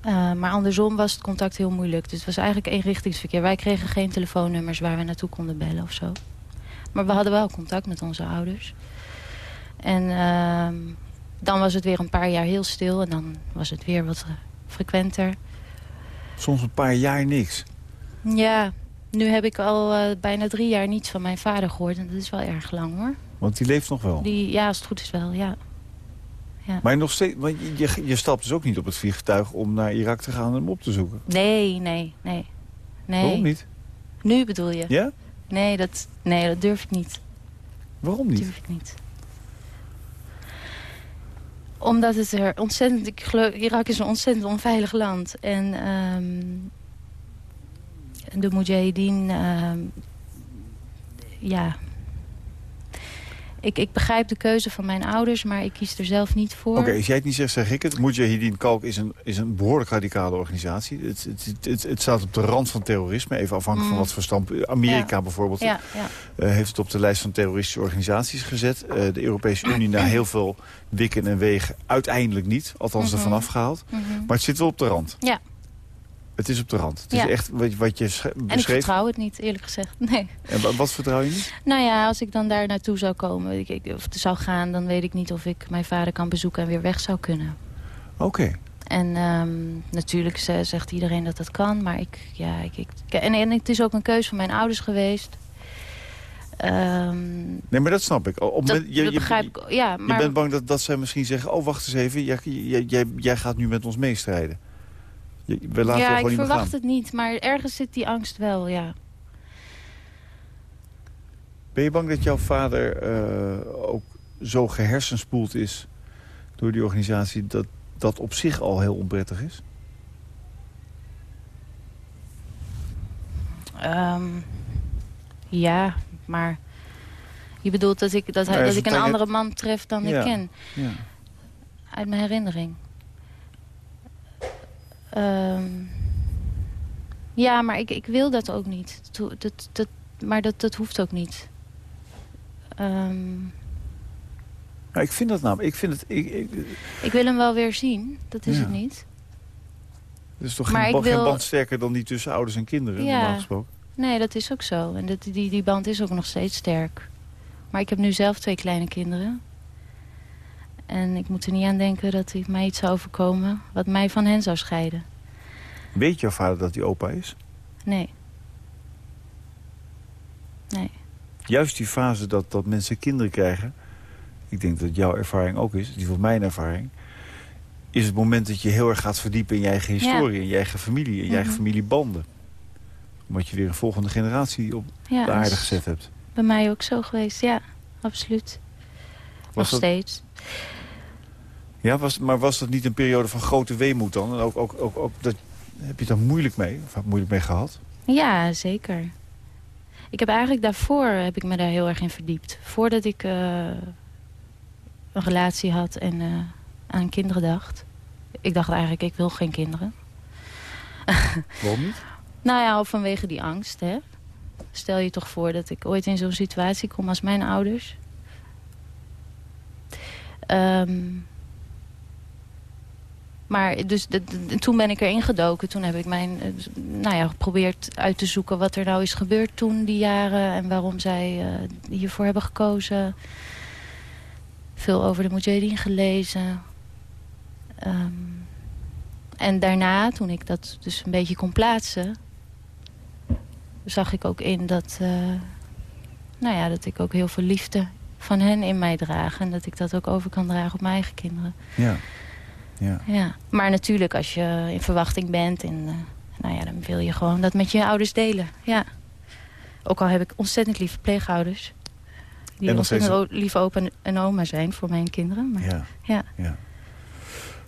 Eh, maar andersom was het contact heel moeilijk. Dus het was eigenlijk eenrichtingsverkeer. Wij kregen geen telefoonnummers waar we naartoe konden bellen of zo. Maar we hadden wel contact met onze ouders. En ehm, dan was het weer een paar jaar heel stil. En dan was het weer wat frequenter. Soms een paar jaar niks. Ja, nu heb ik al eh, bijna drie jaar niets van mijn vader gehoord. En dat is wel erg lang hoor. Want die leeft nog wel. Die, ja, als het goed is wel, ja. Maar nog steeds, want je, je, je stapt dus ook niet op het vliegtuig om naar Irak te gaan en hem op te zoeken. Nee, nee, nee. nee. Waarom niet? Nu bedoel je? Ja? Nee, dat, nee, dat durf ik niet. Waarom Dat niet? durf ik niet. Omdat het er ontzettend... Ik geloof, Irak is een ontzettend onveilig land. En ehm, de Mujahideen... ehm, ja... Ik, ik begrijp de keuze van mijn ouders, maar ik kies er zelf niet voor. Oké, als jij het niet zegt, zeg ik het. Mujahideen Kalk is een, is een behoorlijk radicale organisatie. Het, het, het, het staat op de rand van terrorisme, even afhankelijk van Mm. wat voor stamp. Amerika Ja. bijvoorbeeld Ja, ja. eh, heeft het op de lijst van terroristische organisaties gezet. Eh, de Europese Unie na <clears throat> heel veel wikken en wegen uiteindelijk niet. Althans Mhm. ervan afgehaald. Mhm. Maar het zit wel op de rand. Ja. Het is op de rand. Het Ja. is echt wat, wat je sch- En ik beschreef. vertrouw het niet, eerlijk gezegd. <laughs> Nee. En wa- wat vertrouw je niet? Nou ja, als ik dan daar naartoe zou komen ik, ik, of zou gaan... dan weet ik niet of ik mijn vader kan bezoeken en weer weg zou kunnen. Oké. En ehm, natuurlijk zegt iedereen dat dat kan. Maar ik, ja, ik, ik, en, en het is ook een keuze van mijn ouders geweest. Ehm, nee, maar dat snap ik. Op, dat, je, dat begrijp ik. Ja, maar... je bent bang dat, dat zij misschien zeggen... oh, wacht eens even, jij, jij, jij, gaat nu met ons meestrijden. We laten ja, ik verwacht gaan. het niet. Maar ergens zit die angst wel, ja. Ben je bang dat jouw vader eh, ook zo gehersenspoeld is... door die organisatie, dat dat op zich al heel onprettig is? Um, ja, maar je bedoelt dat ik, dat, hij, Nou dat ik een andere man tref dan Ja. ik ken. Ja. Uit mijn herinnering. Ehm, ja, maar ik, ik wil dat ook niet. Dat, dat, dat, maar dat, dat hoeft ook niet. Ehm, Nou, ik vind dat namelijk... Ik vind het... Ik, ik, ik wil hem wel weer zien. Dat is Ja. het niet. er is toch Maar geen, ik ba- geen wil- band sterker dan die tussen ouders en kinderen, Ja. normaal gesproken? Nee, dat is ook zo. En dat, die, die band is ook nog steeds sterk. Maar ik heb nu zelf twee kleine kinderen. En ik moet er niet aan denken dat ik mij iets zou overkomen... wat mij van hen zou scheiden. Weet jouw vader dat hij opa is? Nee. Nee. Juist die fase dat, dat mensen kinderen krijgen... ik denk dat jouw ervaring ook is, die van mijn ervaring... is het moment dat je heel erg gaat verdiepen in je eigen historie... in je eigen familie, in je eigen Mhm. familiebanden. Omdat je weer een volgende generatie op Ja, de aarde gezet hebt. Bij mij ook zo geweest, ja. Absoluut. Was nog dat- steeds. Ja, was, maar was dat niet een periode van grote weemoed dan? En ook, ook, ook, ook dat, heb je het daar moeilijk mee? Of moeilijk mee gehad? Ja, zeker. Ik heb eigenlijk daarvoor heb ik me daar heel erg in verdiept. Voordat ik eh, een relatie had en eh, aan kinderen dacht. Ik dacht eigenlijk, ik wil geen kinderen. <laughs> Waarom niet? Nou ja, vanwege die angst, hè. Stel je toch voor dat ik ooit in zo'n situatie kom als mijn ouders. Ehm, maar dus toen ben ik erin gedoken. Toen heb ik mijn, eh, nou ja, geprobeerd uit te zoeken wat er nou is gebeurd toen die jaren. En waarom zij eh, hiervoor hebben gekozen. Veel over de Mujahideen gelezen. Ehm, en daarna, toen ik dat dus een beetje kon plaatsen... zag ik ook in dat, eh, nou ja, dat ik ook heel veel liefde van hen in mij draag. En dat ik dat ook over kan dragen op mijn eigen kinderen. Ja. Ja. Ja. Maar natuurlijk, als je in verwachting bent... En, eh, nou ja, dan wil je gewoon dat met je ouders delen. Ja. Ook al heb ik ontzettend lieve pleegouders. Die steeds- ontzettend o- lieve opa en oma zijn voor mijn kinderen. Maar, Ja. ja. ja.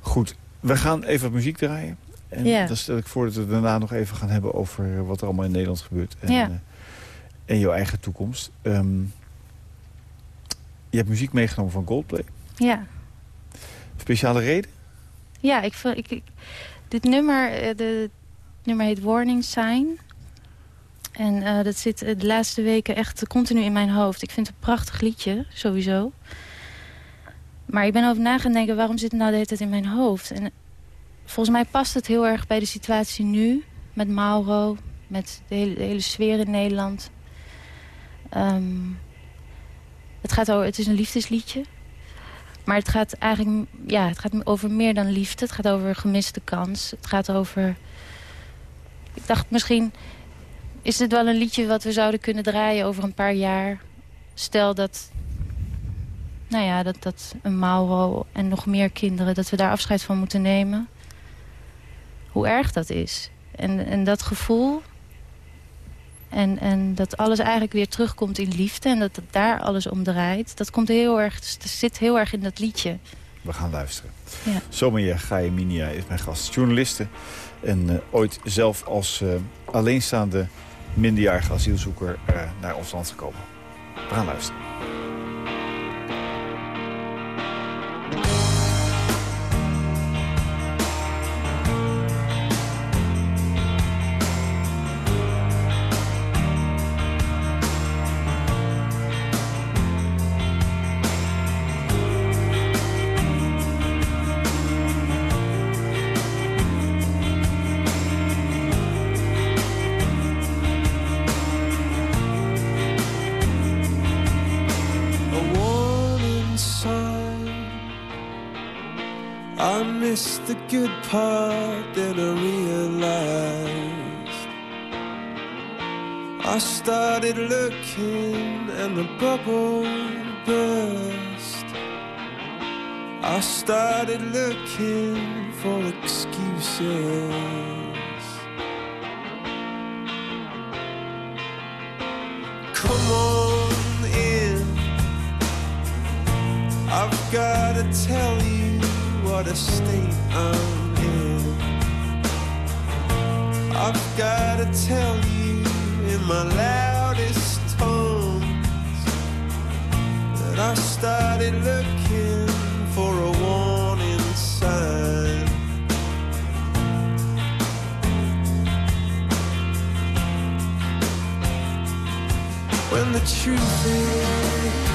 Goed, we gaan even wat muziek draaien. En Ja. dan stel ik voor dat we daarna nog even gaan hebben over eh, wat er allemaal in Nederland gebeurt. En, Ja. eh, en jouw eigen toekomst. Ehm, je hebt muziek meegenomen van Goldplay. ja. Speciale reden? Ja, ik, vond- ik, dit nummer, eh, de, het nummer heet Warning Sign. En eh, dat zit eh, de laatste weken echt continu in mijn hoofd. Ik vind het een prachtig liedje, sowieso. Maar ik ben over na gaan denken, waarom zit het nou de hele tijd in mijn hoofd? En volgens mij past het heel erg bij de situatie nu. Met Mauro, met de hele, hele sfeer in Nederland. Ehm, het, gaat over, het is een liefdesliedje. Maar het gaat eigenlijk ja, het gaat over meer dan liefde. Het gaat over gemiste kans. Het gaat over... Ik dacht misschien... Is dit wel een liedje wat we zouden kunnen draaien over een paar jaar? Stel dat... Nou ja, dat, dat een Mauro en nog meer kinderen... dat we daar afscheid van moeten nemen. Hoe erg dat is. En, en dat gevoel... En, en dat alles eigenlijk weer terugkomt in liefde... en dat het daar alles om draait... dat komt heel erg, dat zit heel erg in dat liedje. We gaan luisteren. Ja. Gaye Minia is mijn gast. Journaliste. En eh, ooit zelf als eh, alleenstaande minderjarige asielzoeker eh, naar ons land gekomen. We gaan luisteren. A state I'm in. I've gotta tell you in my loudest tones that I started looking for a warning sign. When the truth is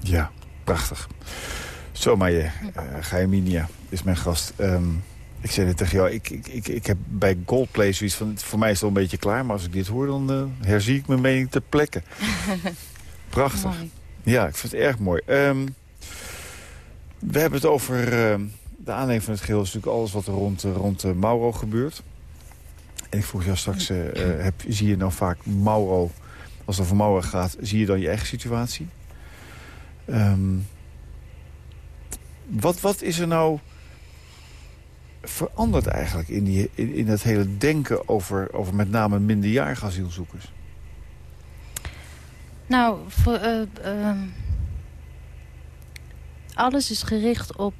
Ja, prachtig. Zomaar je, uh, Gaiminia is mijn gast. Ehm, ik zei het tegen jou, ik, ik, ik, ik heb bij Goldplay zoiets van... voor mij is het al een beetje klaar, maar als ik dit hoor... dan eh, herzie ik mijn mening ter plekke. <laughs> Prachtig. Mooi. Ja, ik vind het erg mooi. Ehm, we hebben het over ehm, de aanleiding van het geheel is natuurlijk alles wat er rond, eh, rond eh, Mauro gebeurt. En ik vroeg jou straks, eh, eh, heb, zie je nou vaak Mauro... als het over Mauro gaat, zie je dan je eigen situatie? Ehm, wat, wat is er nou veranderd eigenlijk in, die, in, in het hele denken over, over met name minderjarige asielzoekers? Nou, voor, eh, ehm, alles is gericht op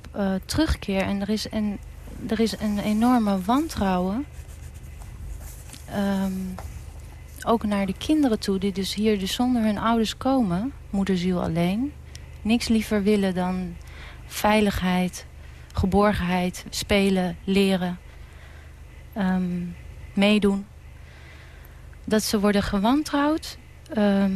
terugkeer. En er is een, er is een enorme wantrouwen. Ehm, ook naar de kinderen toe, die dus hier dus zonder hun ouders komen. Moederziel alleen. Niks liever willen dan veiligheid, geborgenheid, spelen, leren, ehm, meedoen. Dat ze worden gewantrouwd. ehm,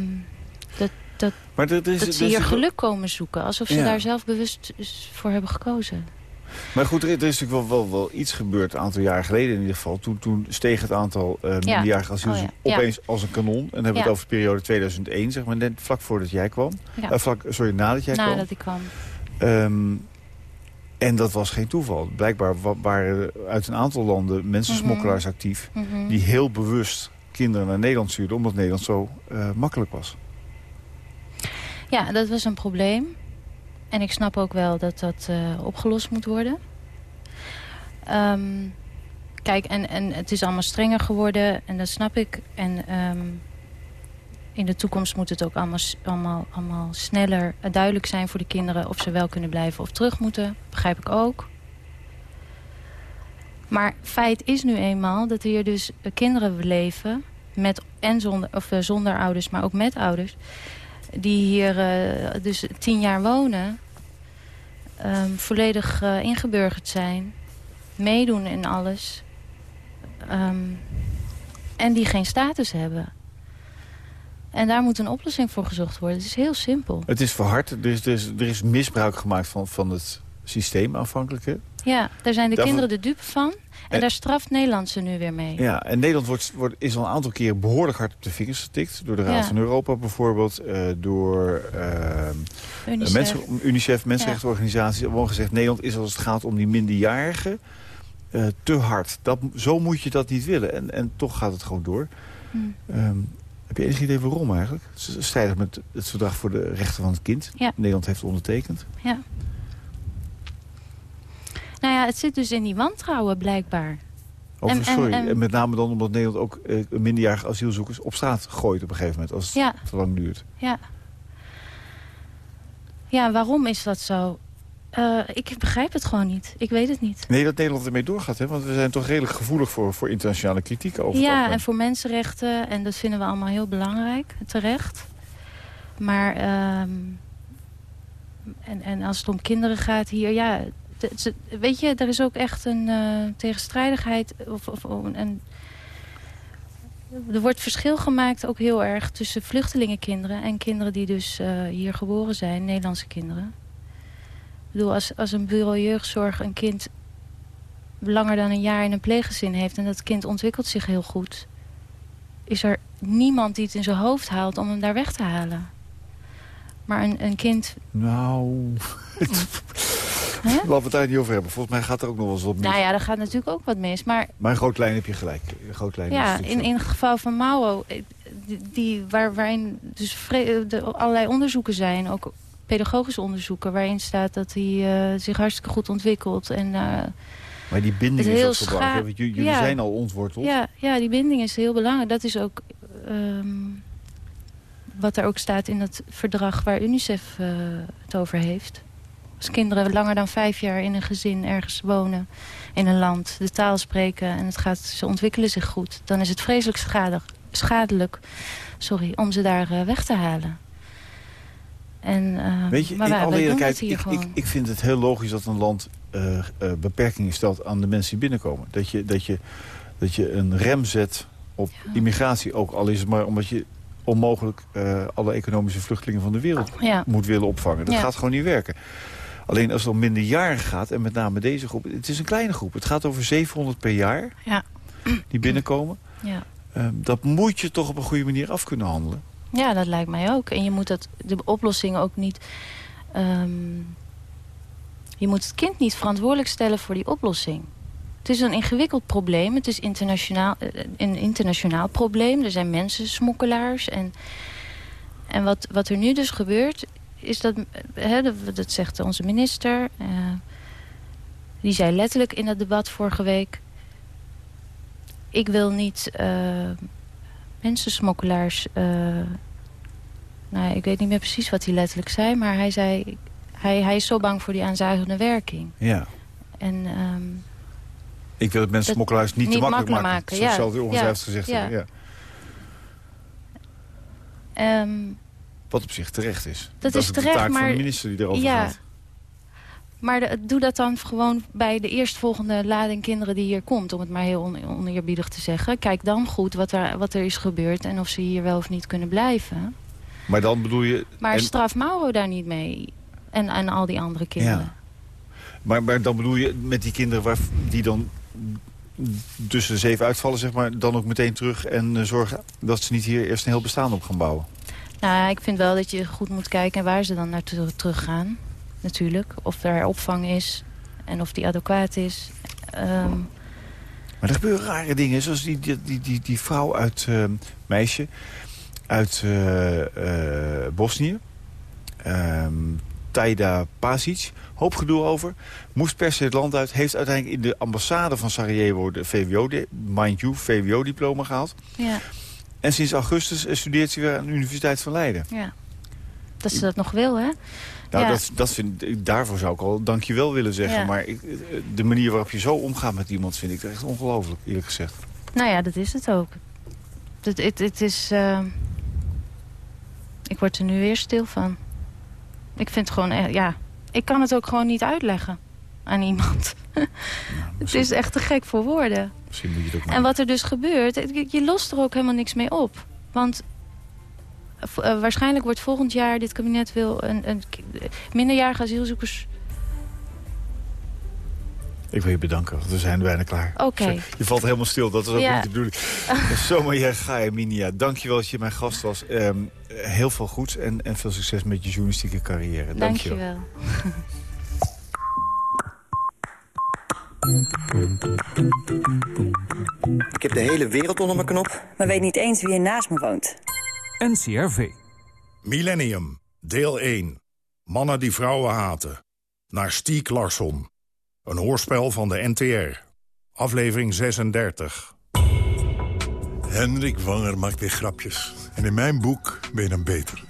dat, dat, Maar is, dat er ze is hier geluk komen zoeken. Alsof ze Ja. daar zelf bewust is- voor hebben gekozen. Maar goed, er, is natuurlijk wel, wel, wel iets gebeurd een aantal jaar geleden in ieder geval. Toen, toen steeg het aantal eh minderjarige asielzoekers Oh ja. Ja. opeens als een kanon. En dan hebben we het over de periode 2001, zeg maar, net vlak voordat jij kwam. Vlak, sorry, nadat jij kwam. Nadat ik kwam. Ehm, en dat was geen toeval. Blijkbaar wa- waren uit een aantal landen mensensmokkelaars actief... Mhm. die heel bewust kinderen naar Nederland stuurden... omdat Nederland zo eh, makkelijk was. Ja, dat was een probleem. En ik snap ook wel dat dat eh, opgelost moet worden. Ehm, kijk, en, en het is allemaal strenger geworden en dat snap ik. En ehm, in de toekomst moet het ook allemaal, allemaal, allemaal sneller eh, duidelijk zijn voor de kinderen... of ze wel kunnen blijven of terug moeten. Begrijp ik ook. Maar feit is nu eenmaal dat hier dus eh, kinderen leven... Met, en zonder, of, zonder ouders, maar ook met ouders die hier dus tien jaar wonen, ehm, volledig eh, ingeburgerd zijn, meedoen in alles, ehm, en die geen status hebben. En daar moet een oplossing voor gezocht worden. Het is heel simpel. Het is verhard. Er is, er is, er is misbruik gemaakt van, van het systeem aanvankelijk. Ja, daar zijn de kinderen de dupe van. En En- daar straft Nederland ze nu weer mee. Ja, en Nederland wordt, wordt, is al een aantal keer behoorlijk hard op de vingers getikt. Door de Raad Ja. van Europa bijvoorbeeld. eh, door eh, UNICEF. mensen, UNICEF, mensenrechtenorganisaties. Wordt gezegd, Nederland is als het gaat om die minderjarigen eh, te hard. Dat, zo moet je dat niet willen. En, en toch gaat het gewoon door. Hm. Ehm, heb je enig idee waarom eigenlijk? Strijdig met het verdrag voor de rechten van het kind. Ja. Nederland heeft ondertekend. Ja. Nou ja, het zit dus in die wantrouwen blijkbaar. Over, En- en- sorry, en- en met name dan omdat Nederland ook eh, minderjarige asielzoekers op straat gooit op een gegeven moment. Als het Ja. te lang duurt. Ja. Ja, waarom is dat zo? Eh, ik begrijp het gewoon niet. Ik weet het niet. Nee, dat Nederland ermee doorgaat, hè? want we zijn toch redelijk gevoelig voor, voor internationale kritiek over Ja, en voor mensenrechten. En dat vinden we allemaal heel belangrijk, terecht. Maar, ehm, en, en als het om kinderen gaat hier, ja... de- weet je, er is ook echt een eh, tegenstrijdigheid. Of, of, een, er wordt verschil gemaakt ook heel erg tussen vluchtelingenkinderen... en kinderen die dus eh, hier geboren zijn, Nederlandse kinderen. Ik bedoel, als, als een bureau jeugdzorg een kind langer dan een jaar in een pleeggezin heeft... en dat kind ontwikkelt zich heel goed... is er niemand die het in zijn hoofd haalt om hem daar weg te halen. Maar een, een kind... Nou, <laughs> Hè? laten we het daar niet over hebben. Volgens mij gaat er ook nog wel eens wat mis. Nou ja, er gaat natuurlijk ook wat mis. Maar Maar in grote lijn heb je gelijk. Lijn is ja, in, in het geval van Mauro... eh, die, waar, waarin dus de, allerlei onderzoeken zijn... ook pedagogische onderzoeken... waarin staat dat hij eh, zich hartstikke goed ontwikkelt... en eh. Maar die binding is heel ook zo belangrijk. Jullie Ja. zijn al ontworteld. Ja, ja, die binding is heel belangrijk. Dat is ook ehm, wat er ook staat in het verdrag waar UNICEF eh, het over heeft. Als kinderen langer dan vijf jaar in een gezin ergens wonen in een land, de taal spreken en het gaat, ze ontwikkelen zich goed, dan is het vreselijk schadelijk, schadelijk sorry, om ze daar eh, weg te halen. En, eh, Weet je, maar in wij, alle eerlijkheid, ik, ik, ik vind het heel logisch dat een land eh, beperkingen stelt aan de mensen die binnenkomen. Dat je, dat je, dat je een rem zet op immigratie, ook al is het maar omdat je onmogelijk alle economische vluchtelingen van de wereld Ja. moet willen opvangen. Dat Ja. gaat gewoon niet werken. Alleen als het om minderjarigen gaat, en met name deze groep... het is een kleine groep. Het gaat over 700 per jaar Ja. die binnenkomen. Ja. Ehm, dat moet je toch op een goede manier af kunnen handelen. Ja, dat lijkt mij ook. En je moet dat, de oplossing ook niet... ehm, Je moet het kind niet verantwoordelijk stellen voor die oplossing. Het is een ingewikkeld probleem. Het is internationaal, eh, een internationaal probleem. Er zijn mensensmokkelaars. En, en wat, wat er nu dus gebeurt, is dat... Hè, dat, dat zegt onze minister. eh, die zei letterlijk in het debat vorige week... Ik wil niet eh, mensensmokkelaars... eh, nou, ik weet niet meer precies wat hij letterlijk zei... maar hij zei... Hij, hij is zo bang voor die aanzuigende werking. Ja. En... ehm, Ik wil het mensen Dat smokkelaars niet, te niet makkelijk maken. maken, Zo ja. hij ongetwijfeld Ja. gezegd Ja. Ja. ehm, Wat op zich terecht is. Dat is is de terecht, taak van de minister die erover ja. gaat. Maar de- doe dat dan gewoon bij de eerstvolgende lading kinderen die hier komt. Om het maar heel on oneerbiedig te zeggen. Kijk dan goed wat er, wat er is gebeurd en of ze hier wel of niet kunnen blijven. Maar dan bedoel je... Maar en- straf Mauro daar niet mee. En, en al die andere kinderen. Ja. Maar, maar dan bedoel je met die kinderen waar, die dan tussen de zeven uitvallen, zeg maar, dan ook meteen terug en eh, zorgen dat ze niet hier eerst een heel bestaan op gaan bouwen. Nou, ik vind wel dat je goed moet kijken waar ze dan naartoe teruggaan. Natuurlijk. Of er opvang is en of die adequaat is. Ehm, Maar er gebeuren rare dingen, zoals die, die, die, die, die vrouw uit, eh, meisje, uit eh, Bosnië. Ehm Taida Pasic, hoop gedoe over. Moest per se het land uit. Heeft uiteindelijk in de ambassade van Sarajevo de VWO, de, mind you, VWO-diploma gehaald. ja, En sinds augustus studeert ze weer aan de Universiteit van Leiden. ja. Dat ze dat nog wil, hè? Nou, Ja. dat, dat vind, ik- daarvoor zou ik al dankjewel willen zeggen. Ja. Maar ik, de manier waarop je zo omgaat met iemand vind ik echt ongelooflijk, eerlijk gezegd. Nou ja, dat is het ook. Het, het, het is... eh, Ik word er nu weer stil van. Ik vind het gewoon... echt- Ja, ik kan het ook gewoon niet uitleggen aan iemand. <laughs> het is echt te gek voor woorden. Misschien moet je het ook maar... En wat er dus gebeurt, je lost er ook helemaal niks mee op. Want eh, eh, waarschijnlijk wordt volgend jaar dit kabinet wil een, een minderjarige asielzoekers... Ik wil je bedanken, want we zijn bijna klaar. Oké. Je valt helemaal stil, dat is ook Ja. niet de bedoeling. <laughs> Zomaar jij ga je, Minia. Dankjewel dat je mijn gast was. Ehm, heel veel goeds en, en veel succes met je journalistieke carrière. Dankjewel. Dankjewel. Ik heb de hele wereld onder mijn knop. maar weet niet eens wie er naast me woont. NCRV. Millennium, deel 1. Mannen die vrouwen haten. Naar Stiek Larsson. Een hoorspel van de NTR. Aflevering 36. Hendrik Wanger maakt weer grapjes. En in mijn boek ben je dan beter.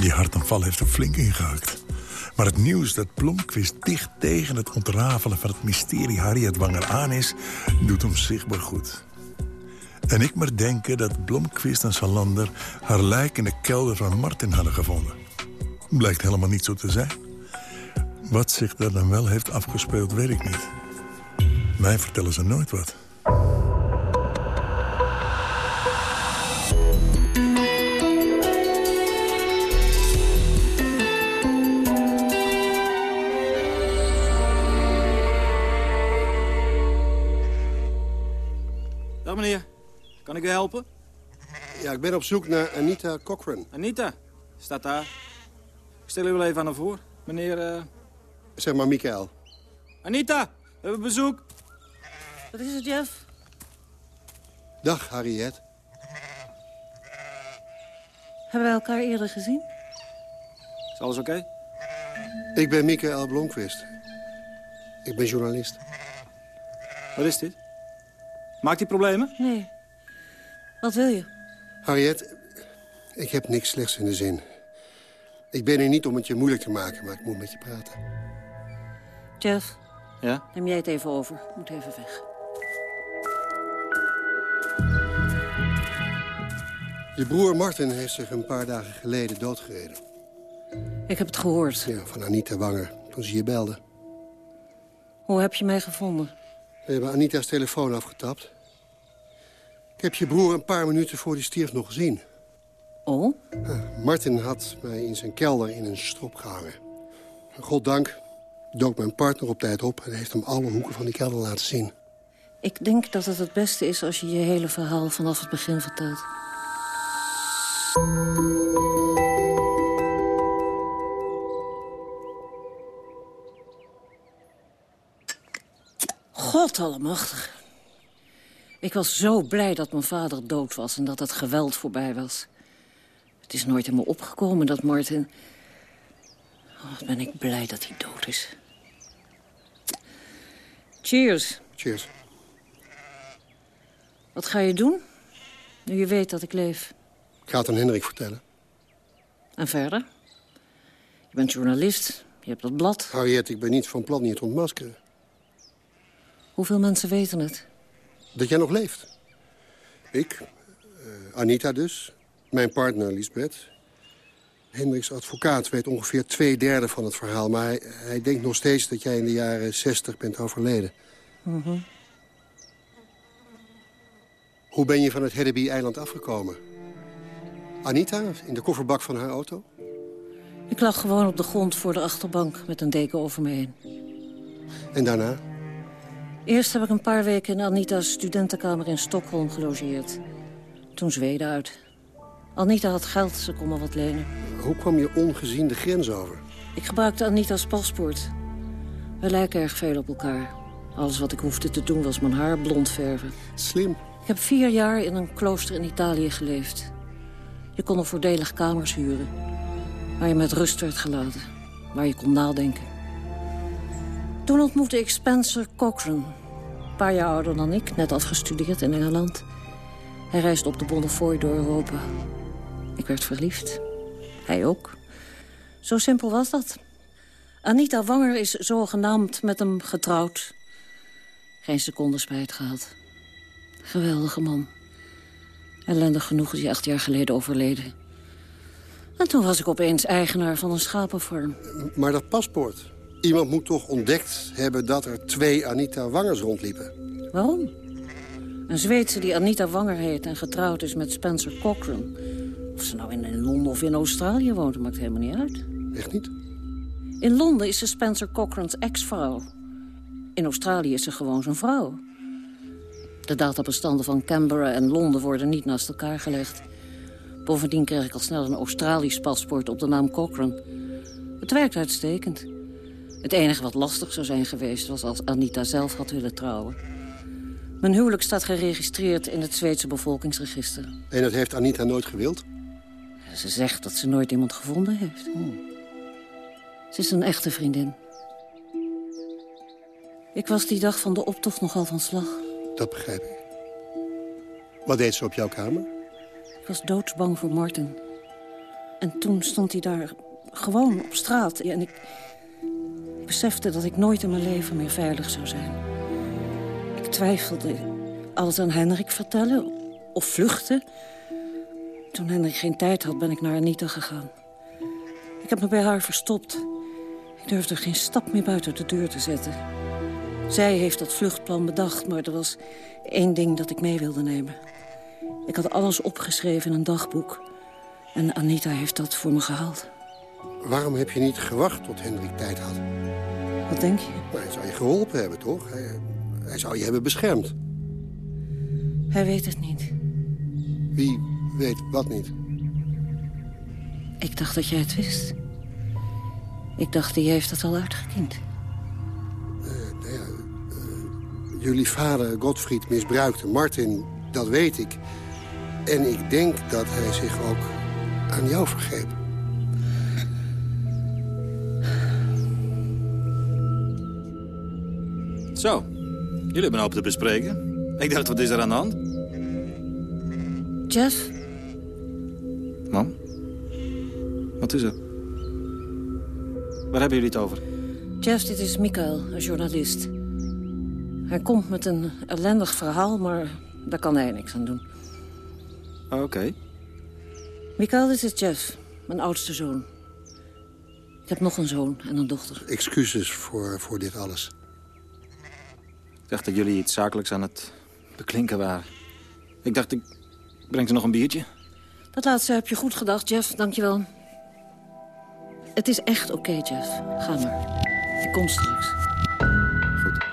Die hartaanval heeft er flink ingehakt. Maar het nieuws dat Blomqvist dicht tegen het ontrafelen van het mysterie Harriet Wanger aan is... doet hem zichtbaar goed. En ik maar denken dat Blomqvist en Salander haar lijk in de kelder van Martin hadden gevonden. Blijkt helemaal niet zo te zijn. Wat zich daar dan wel heeft afgespeeld, weet ik niet. Mij vertellen ze nooit wat. Dag meneer, kan ik u helpen? Ja, ik ben op zoek naar Anita Cochran. Anita, staat daar. Ik stel u wel even aan haar voor. Meneer... eh, Zeg maar Michael. Anita, we hebben bezoek. Wat is het, Jeff? Dag, Harriet. Hebben we elkaar eerder gezien? Is alles oké? Ik ben Michael Blomqvist. Ik ben journalist. Wat is dit? Maakt die problemen? Nee. Wat wil je? Harriet, ik heb niks slechts in de zin. Ik ben hier niet om het je moeilijk te maken, maar ik moet met je praten. Jeff, Ja? neem jij het even over. Ik moet even weg. Je broer Martin heeft zich een paar dagen geleden doodgereden. Ik heb het gehoord. Ja, van Anita Wanger, toen ze je belde. Hoe heb je mij gevonden? We hebben Anita's telefoon afgetapt. Ik heb je broer een paar minuten voor die stierf nog gezien. Oh? Martin had mij in zijn kelder in een strop gehangen. Goddank dook mijn partner op tijd op... en heeft hem alle hoeken van die kelder laten zien. Ik denk dat het het beste is als je je hele verhaal vanaf het begin vertelt. God allemachtig. Ik was zo blij dat mijn vader dood was en dat het geweld voorbij was. Het is nooit in me opgekomen dat Martin... Oh, wat ben ik blij dat hij dood is. Cheers. Cheers. Wat ga je doen, nu je weet dat ik leef? Ik ga het aan Hendrik vertellen. En verder? Je bent journalist, je hebt dat blad. Harriet, ik ben niet van plan niet te ontmaskeren. Hoeveel mensen weten het? Dat jij nog leeft. Ik, eh, Anita dus, mijn partner Lisbeth. Hendriks advocaat weet ongeveer twee derde van het verhaal... maar hij, hij denkt nog steeds dat jij in de jaren zestig bent overleden. Mhm. Hoe ben je van het Hedeby-eiland afgekomen? Anita, in de kofferbak van haar auto? Ik lag gewoon op de grond voor de achterbank met een deken over me heen. En daarna? Eerst heb ik een paar weken in Anita's studentenkamer in Stockholm gelogeerd. Toen Zweden uit. Anita had geld, ze kon me wat lenen. Hoe kwam je ongezien de grens over? Ik gebruikte Anita's paspoort. We lijken erg veel op elkaar. Alles wat ik hoefde te doen was mijn haar blond verven. Slim. Ik heb vier jaar in een klooster in Italië geleefd. Je kon er voordelig kamers huren. Waar je met rust werd gelaten. Waar je kon nadenken. Toen ontmoette ik Spencer Cochran. Een paar jaar ouder dan ik, net afgestudeerd in Engeland. Hij reisde op de Bonnefoy door Europa. Ik werd verliefd. Hij ook. Zo simpel was dat. Anita Wanger is zogenaamd met hem getrouwd. Geen seconde spijt gehad. Geweldige man. Ellendig genoeg is hij acht jaar geleden overleden. En toen was ik opeens eigenaar van een schapenfarm. Maar dat paspoort... Iemand moet toch ontdekt hebben dat er twee Anita Wangers rondliepen? Waarom? Een Zweedse die Anita Wanger heet en getrouwd is met Spencer Cochran. Of ze nou in, Londen of in Australië woont, maakt helemaal niet uit. Echt niet? In Londen is ze Spencer Cochrans ex-vrouw. In Australië is ze gewoon zijn vrouw. De databestanden van Canberra en Londen worden niet naast elkaar gelegd. Bovendien kreeg ik al snel een Australisch paspoort op de naam Cochran. Het werkt uitstekend. Het enige wat lastig zou zijn geweest was als Anita zelf had willen trouwen. Mijn huwelijk staat geregistreerd in het Zweedse bevolkingsregister. En dat heeft Anita nooit gewild? Ze zegt dat ze nooit iemand gevonden heeft. Ze is een echte vriendin. Ik was die dag van de optocht nogal van slag. Dat begrijp ik. Wat deed ze op jouw kamer? Ik was doodsbang voor Martin. En toen stond hij daar gewoon op straat. En ik, ik besefte dat ik nooit in mijn leven meer veilig zou zijn. Ik twijfelde alles aan Henrik vertellen of vluchten. Toen Henrik geen tijd had, ben ik naar Anita gegaan. Ik heb me bij haar verstopt. Ik durfde geen stap meer buiten de deur te zetten. Zij heeft dat vluchtplan bedacht, maar er was één ding dat ik mee wilde nemen. Ik had alles opgeschreven in een dagboek. En Anita heeft dat voor me gehaald. Waarom heb je niet gewacht tot Hendrik tijd had? Wat denk je? Maar hij zou je geholpen hebben, toch? Hij, hij zou je hebben beschermd. Hij weet het niet. Wie weet wat niet? Ik dacht dat jij het wist. Ik dacht, die heeft het al uitgekiend. nou ja, uh, jullie vader Godfried misbruikte Martin, dat weet ik. En ik denk dat hij zich ook aan jou vergreep. Zo, jullie hebben een hoop te bespreken. Ik dacht, wat is er aan de hand? Jeff? Mam? Wat is er? Waar hebben jullie het over? Jeff, dit is Mikael, een journalist. Hij komt met een ellendig verhaal, maar daar kan hij niks aan doen. Oké. Okay. Mikael, dit is Jeff, mijn oudste zoon. Ik heb nog een zoon en een dochter. Excuses voor, voor dit alles. Ik dacht dat jullie iets zakelijks aan het beklinken waren. Ik dacht, ik breng ze nog een biertje. Dat laatste heb je goed gedacht, Jeff. Dankjewel. Het is echt oké, okay, Jeff. Ga maar. Ik kom straks. Goed.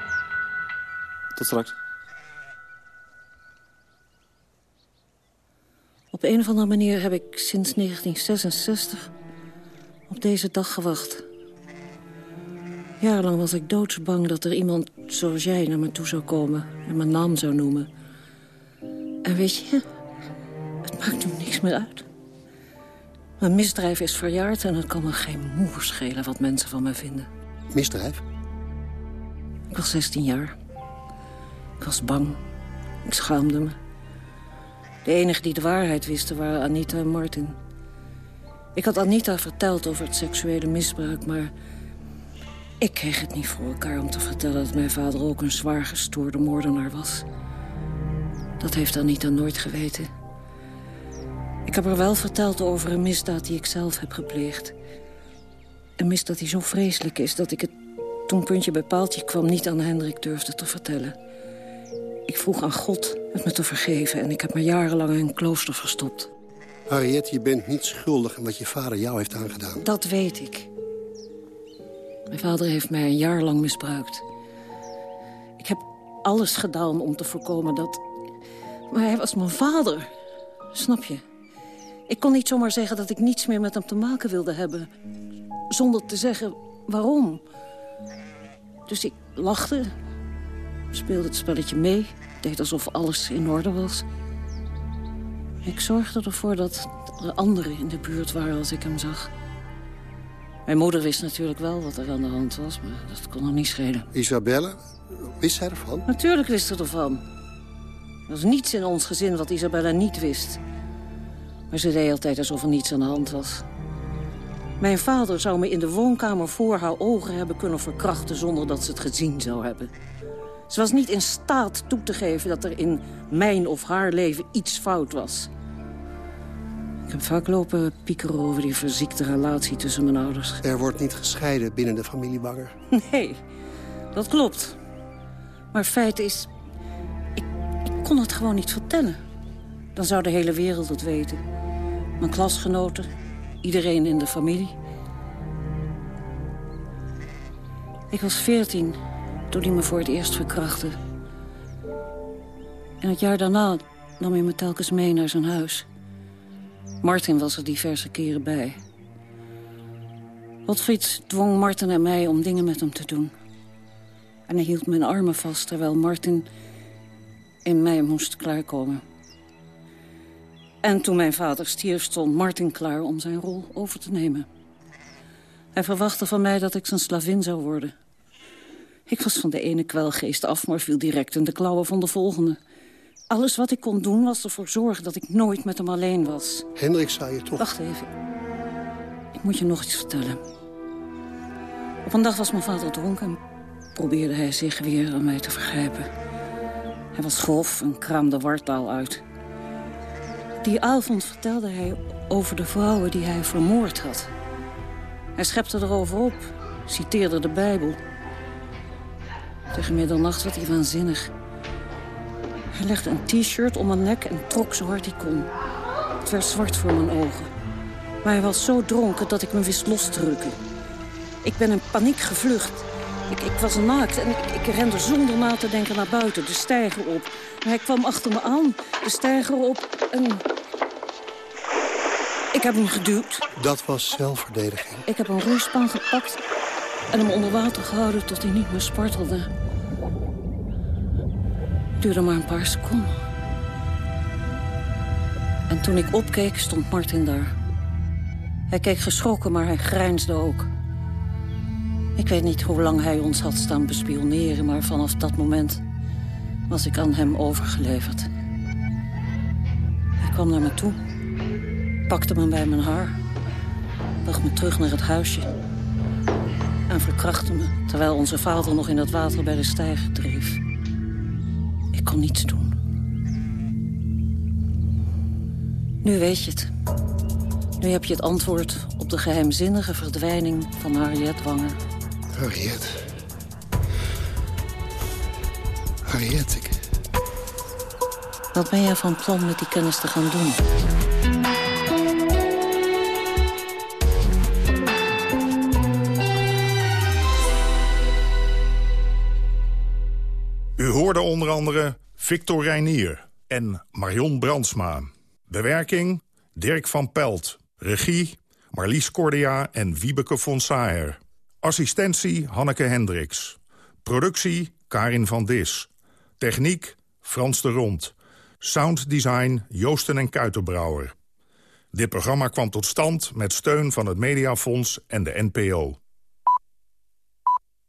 Tot straks. Op een of andere manier heb ik sinds 1966 op deze dag gewacht. Jarenlang was ik doodsbang dat er iemand zoals jij naar me toe zou komen... en mijn naam zou noemen. En weet je, het maakt nu niks meer uit. Mijn misdrijf is verjaard en het kan me geen moer schelen wat mensen van me vinden. Misdrijf? Ik was 16 jaar. Ik was bang. Ik schaamde me. De enigen die de waarheid wisten waren Anita en Martin. Ik had Anita verteld over het seksuele misbruik, maar... ik kreeg het niet voor elkaar om te vertellen dat mijn vader ook een zwaar gestoorde moordenaar was. Dat heeft Anita nooit geweten. Ik heb haar wel verteld over een misdaad die ik zelf heb gepleegd. Een misdaad die zo vreselijk is dat ik het, toen puntje bij paaltje kwam... niet aan Hendrik durfde te vertellen. Ik vroeg aan God het me te vergeven... en ik heb me jarenlang in een klooster verstopt. Harriet, je bent niet schuldig aan wat je vader jou heeft aangedaan. Dat weet ik. Mijn vader heeft mij een jaar lang misbruikt. Ik heb alles gedaan om te voorkomen dat... Maar hij was mijn vader. Snap je? Ik kon niet zomaar zeggen dat ik niets meer met hem te maken wilde hebben. Zonder te zeggen waarom. Dus ik lachte, speelde het spelletje mee... deed alsof alles in orde was. Ik zorgde ervoor dat er anderen in de buurt waren als ik hem zag. Mijn moeder wist natuurlijk wel wat er aan de hand was, maar dat kon er niet schelen. Isabelle, wist zij ervan? Natuurlijk wist ze ervan. Er was niets in ons gezin wat Isabella niet wist. Maar ze deed altijd alsof er niets aan de hand was. Mijn vader zou me in de woonkamer voor haar ogen hebben kunnen verkrachten... zonder dat ze het gezien zou hebben. Ze was niet in staat toe te geven dat er in mijn of haar leven iets fout was. Ik heb vaak lopen piekeren over die verziekte relatie tussen mijn ouders. Er wordt niet gescheiden binnen de familie Wanger. <laughs> Nee, dat klopt. Maar feit is, ik, ik kon het gewoon niet vertellen. Dan zou de hele wereld het weten. Mijn klasgenoten, iedereen in de familie. Ik was veertien toen hij me voor het eerst verkrachtte. En het jaar daarna nam hij me telkens mee naar zijn huis. Martin was er diverse keren bij. Otfried dwong Martin en mij om dingen met hem te doen. En hij hield mijn armen vast terwijl Martin in mij moest klaarkomen. En toen mijn vader stierf stond Martin klaar om zijn rol over te nemen. Hij verwachtte van mij dat ik zijn slavin zou worden. Ik was van de ene kwelgeest af, maar viel direct in de klauwen van de volgende. Alles wat ik kon doen was ervoor zorgen dat ik nooit met hem alleen was. Hendrik zou je toch... Wacht even. Ik moet je nog iets vertellen. Op een dag was mijn vader dronken en probeerde hij zich weer aan mij te vergrijpen. Hij was grof en kraamde wartaal uit. Die avond vertelde hij over de vrouwen die hij vermoord had. Hij schepte erover op, citeerde de Bijbel. Tegen middernacht werd hij waanzinnig. Hij legde een t-shirt om mijn nek en trok zo hard hij kon. Het werd zwart voor mijn ogen. Maar hij was zo dronken dat ik me wist los te rukken. Ik ben in paniek gevlucht. Ik, ik was naakt en ik, ik rende zonder na te denken naar buiten, de steiger op. Maar hij kwam achter me aan, de steiger op en... Ik heb hem geduwd. Dat was zelfverdediging. Ik heb een roeispan gepakt en hem onder water gehouden tot hij niet meer spartelde. Duurde maar een paar seconden. En toen ik opkeek, stond Martin daar. Hij keek geschrokken, maar hij grijnsde ook. Ik weet niet hoe lang hij ons had staan bespioneren... maar vanaf dat moment was ik aan hem overgeleverd. Hij kwam naar me toe, pakte me bij mijn haar... bracht me terug naar het huisje... en verkrachtte me... terwijl onze vader nog in dat water bij de steiger dreef. Ik kon niets doen. Nu weet je het. Nu heb je het antwoord op de geheimzinnige verdwijning van Harriet Wanger. Harriet. Harriet, ik... Wat ben jij van plan met die kennis te gaan doen? Onder andere Victor Reinier en Marion Brandsma. Bewerking Dirk van Pelt. Regie Marlies Cordia en Wiebeke von Saer. Assistentie Hanneke Hendricks. Productie Karin van Dis. Techniek Frans de Rond. Sounddesign Joosten en Kuitenbrouwer. Dit programma kwam tot stand met steun van het Mediafonds en de NPO.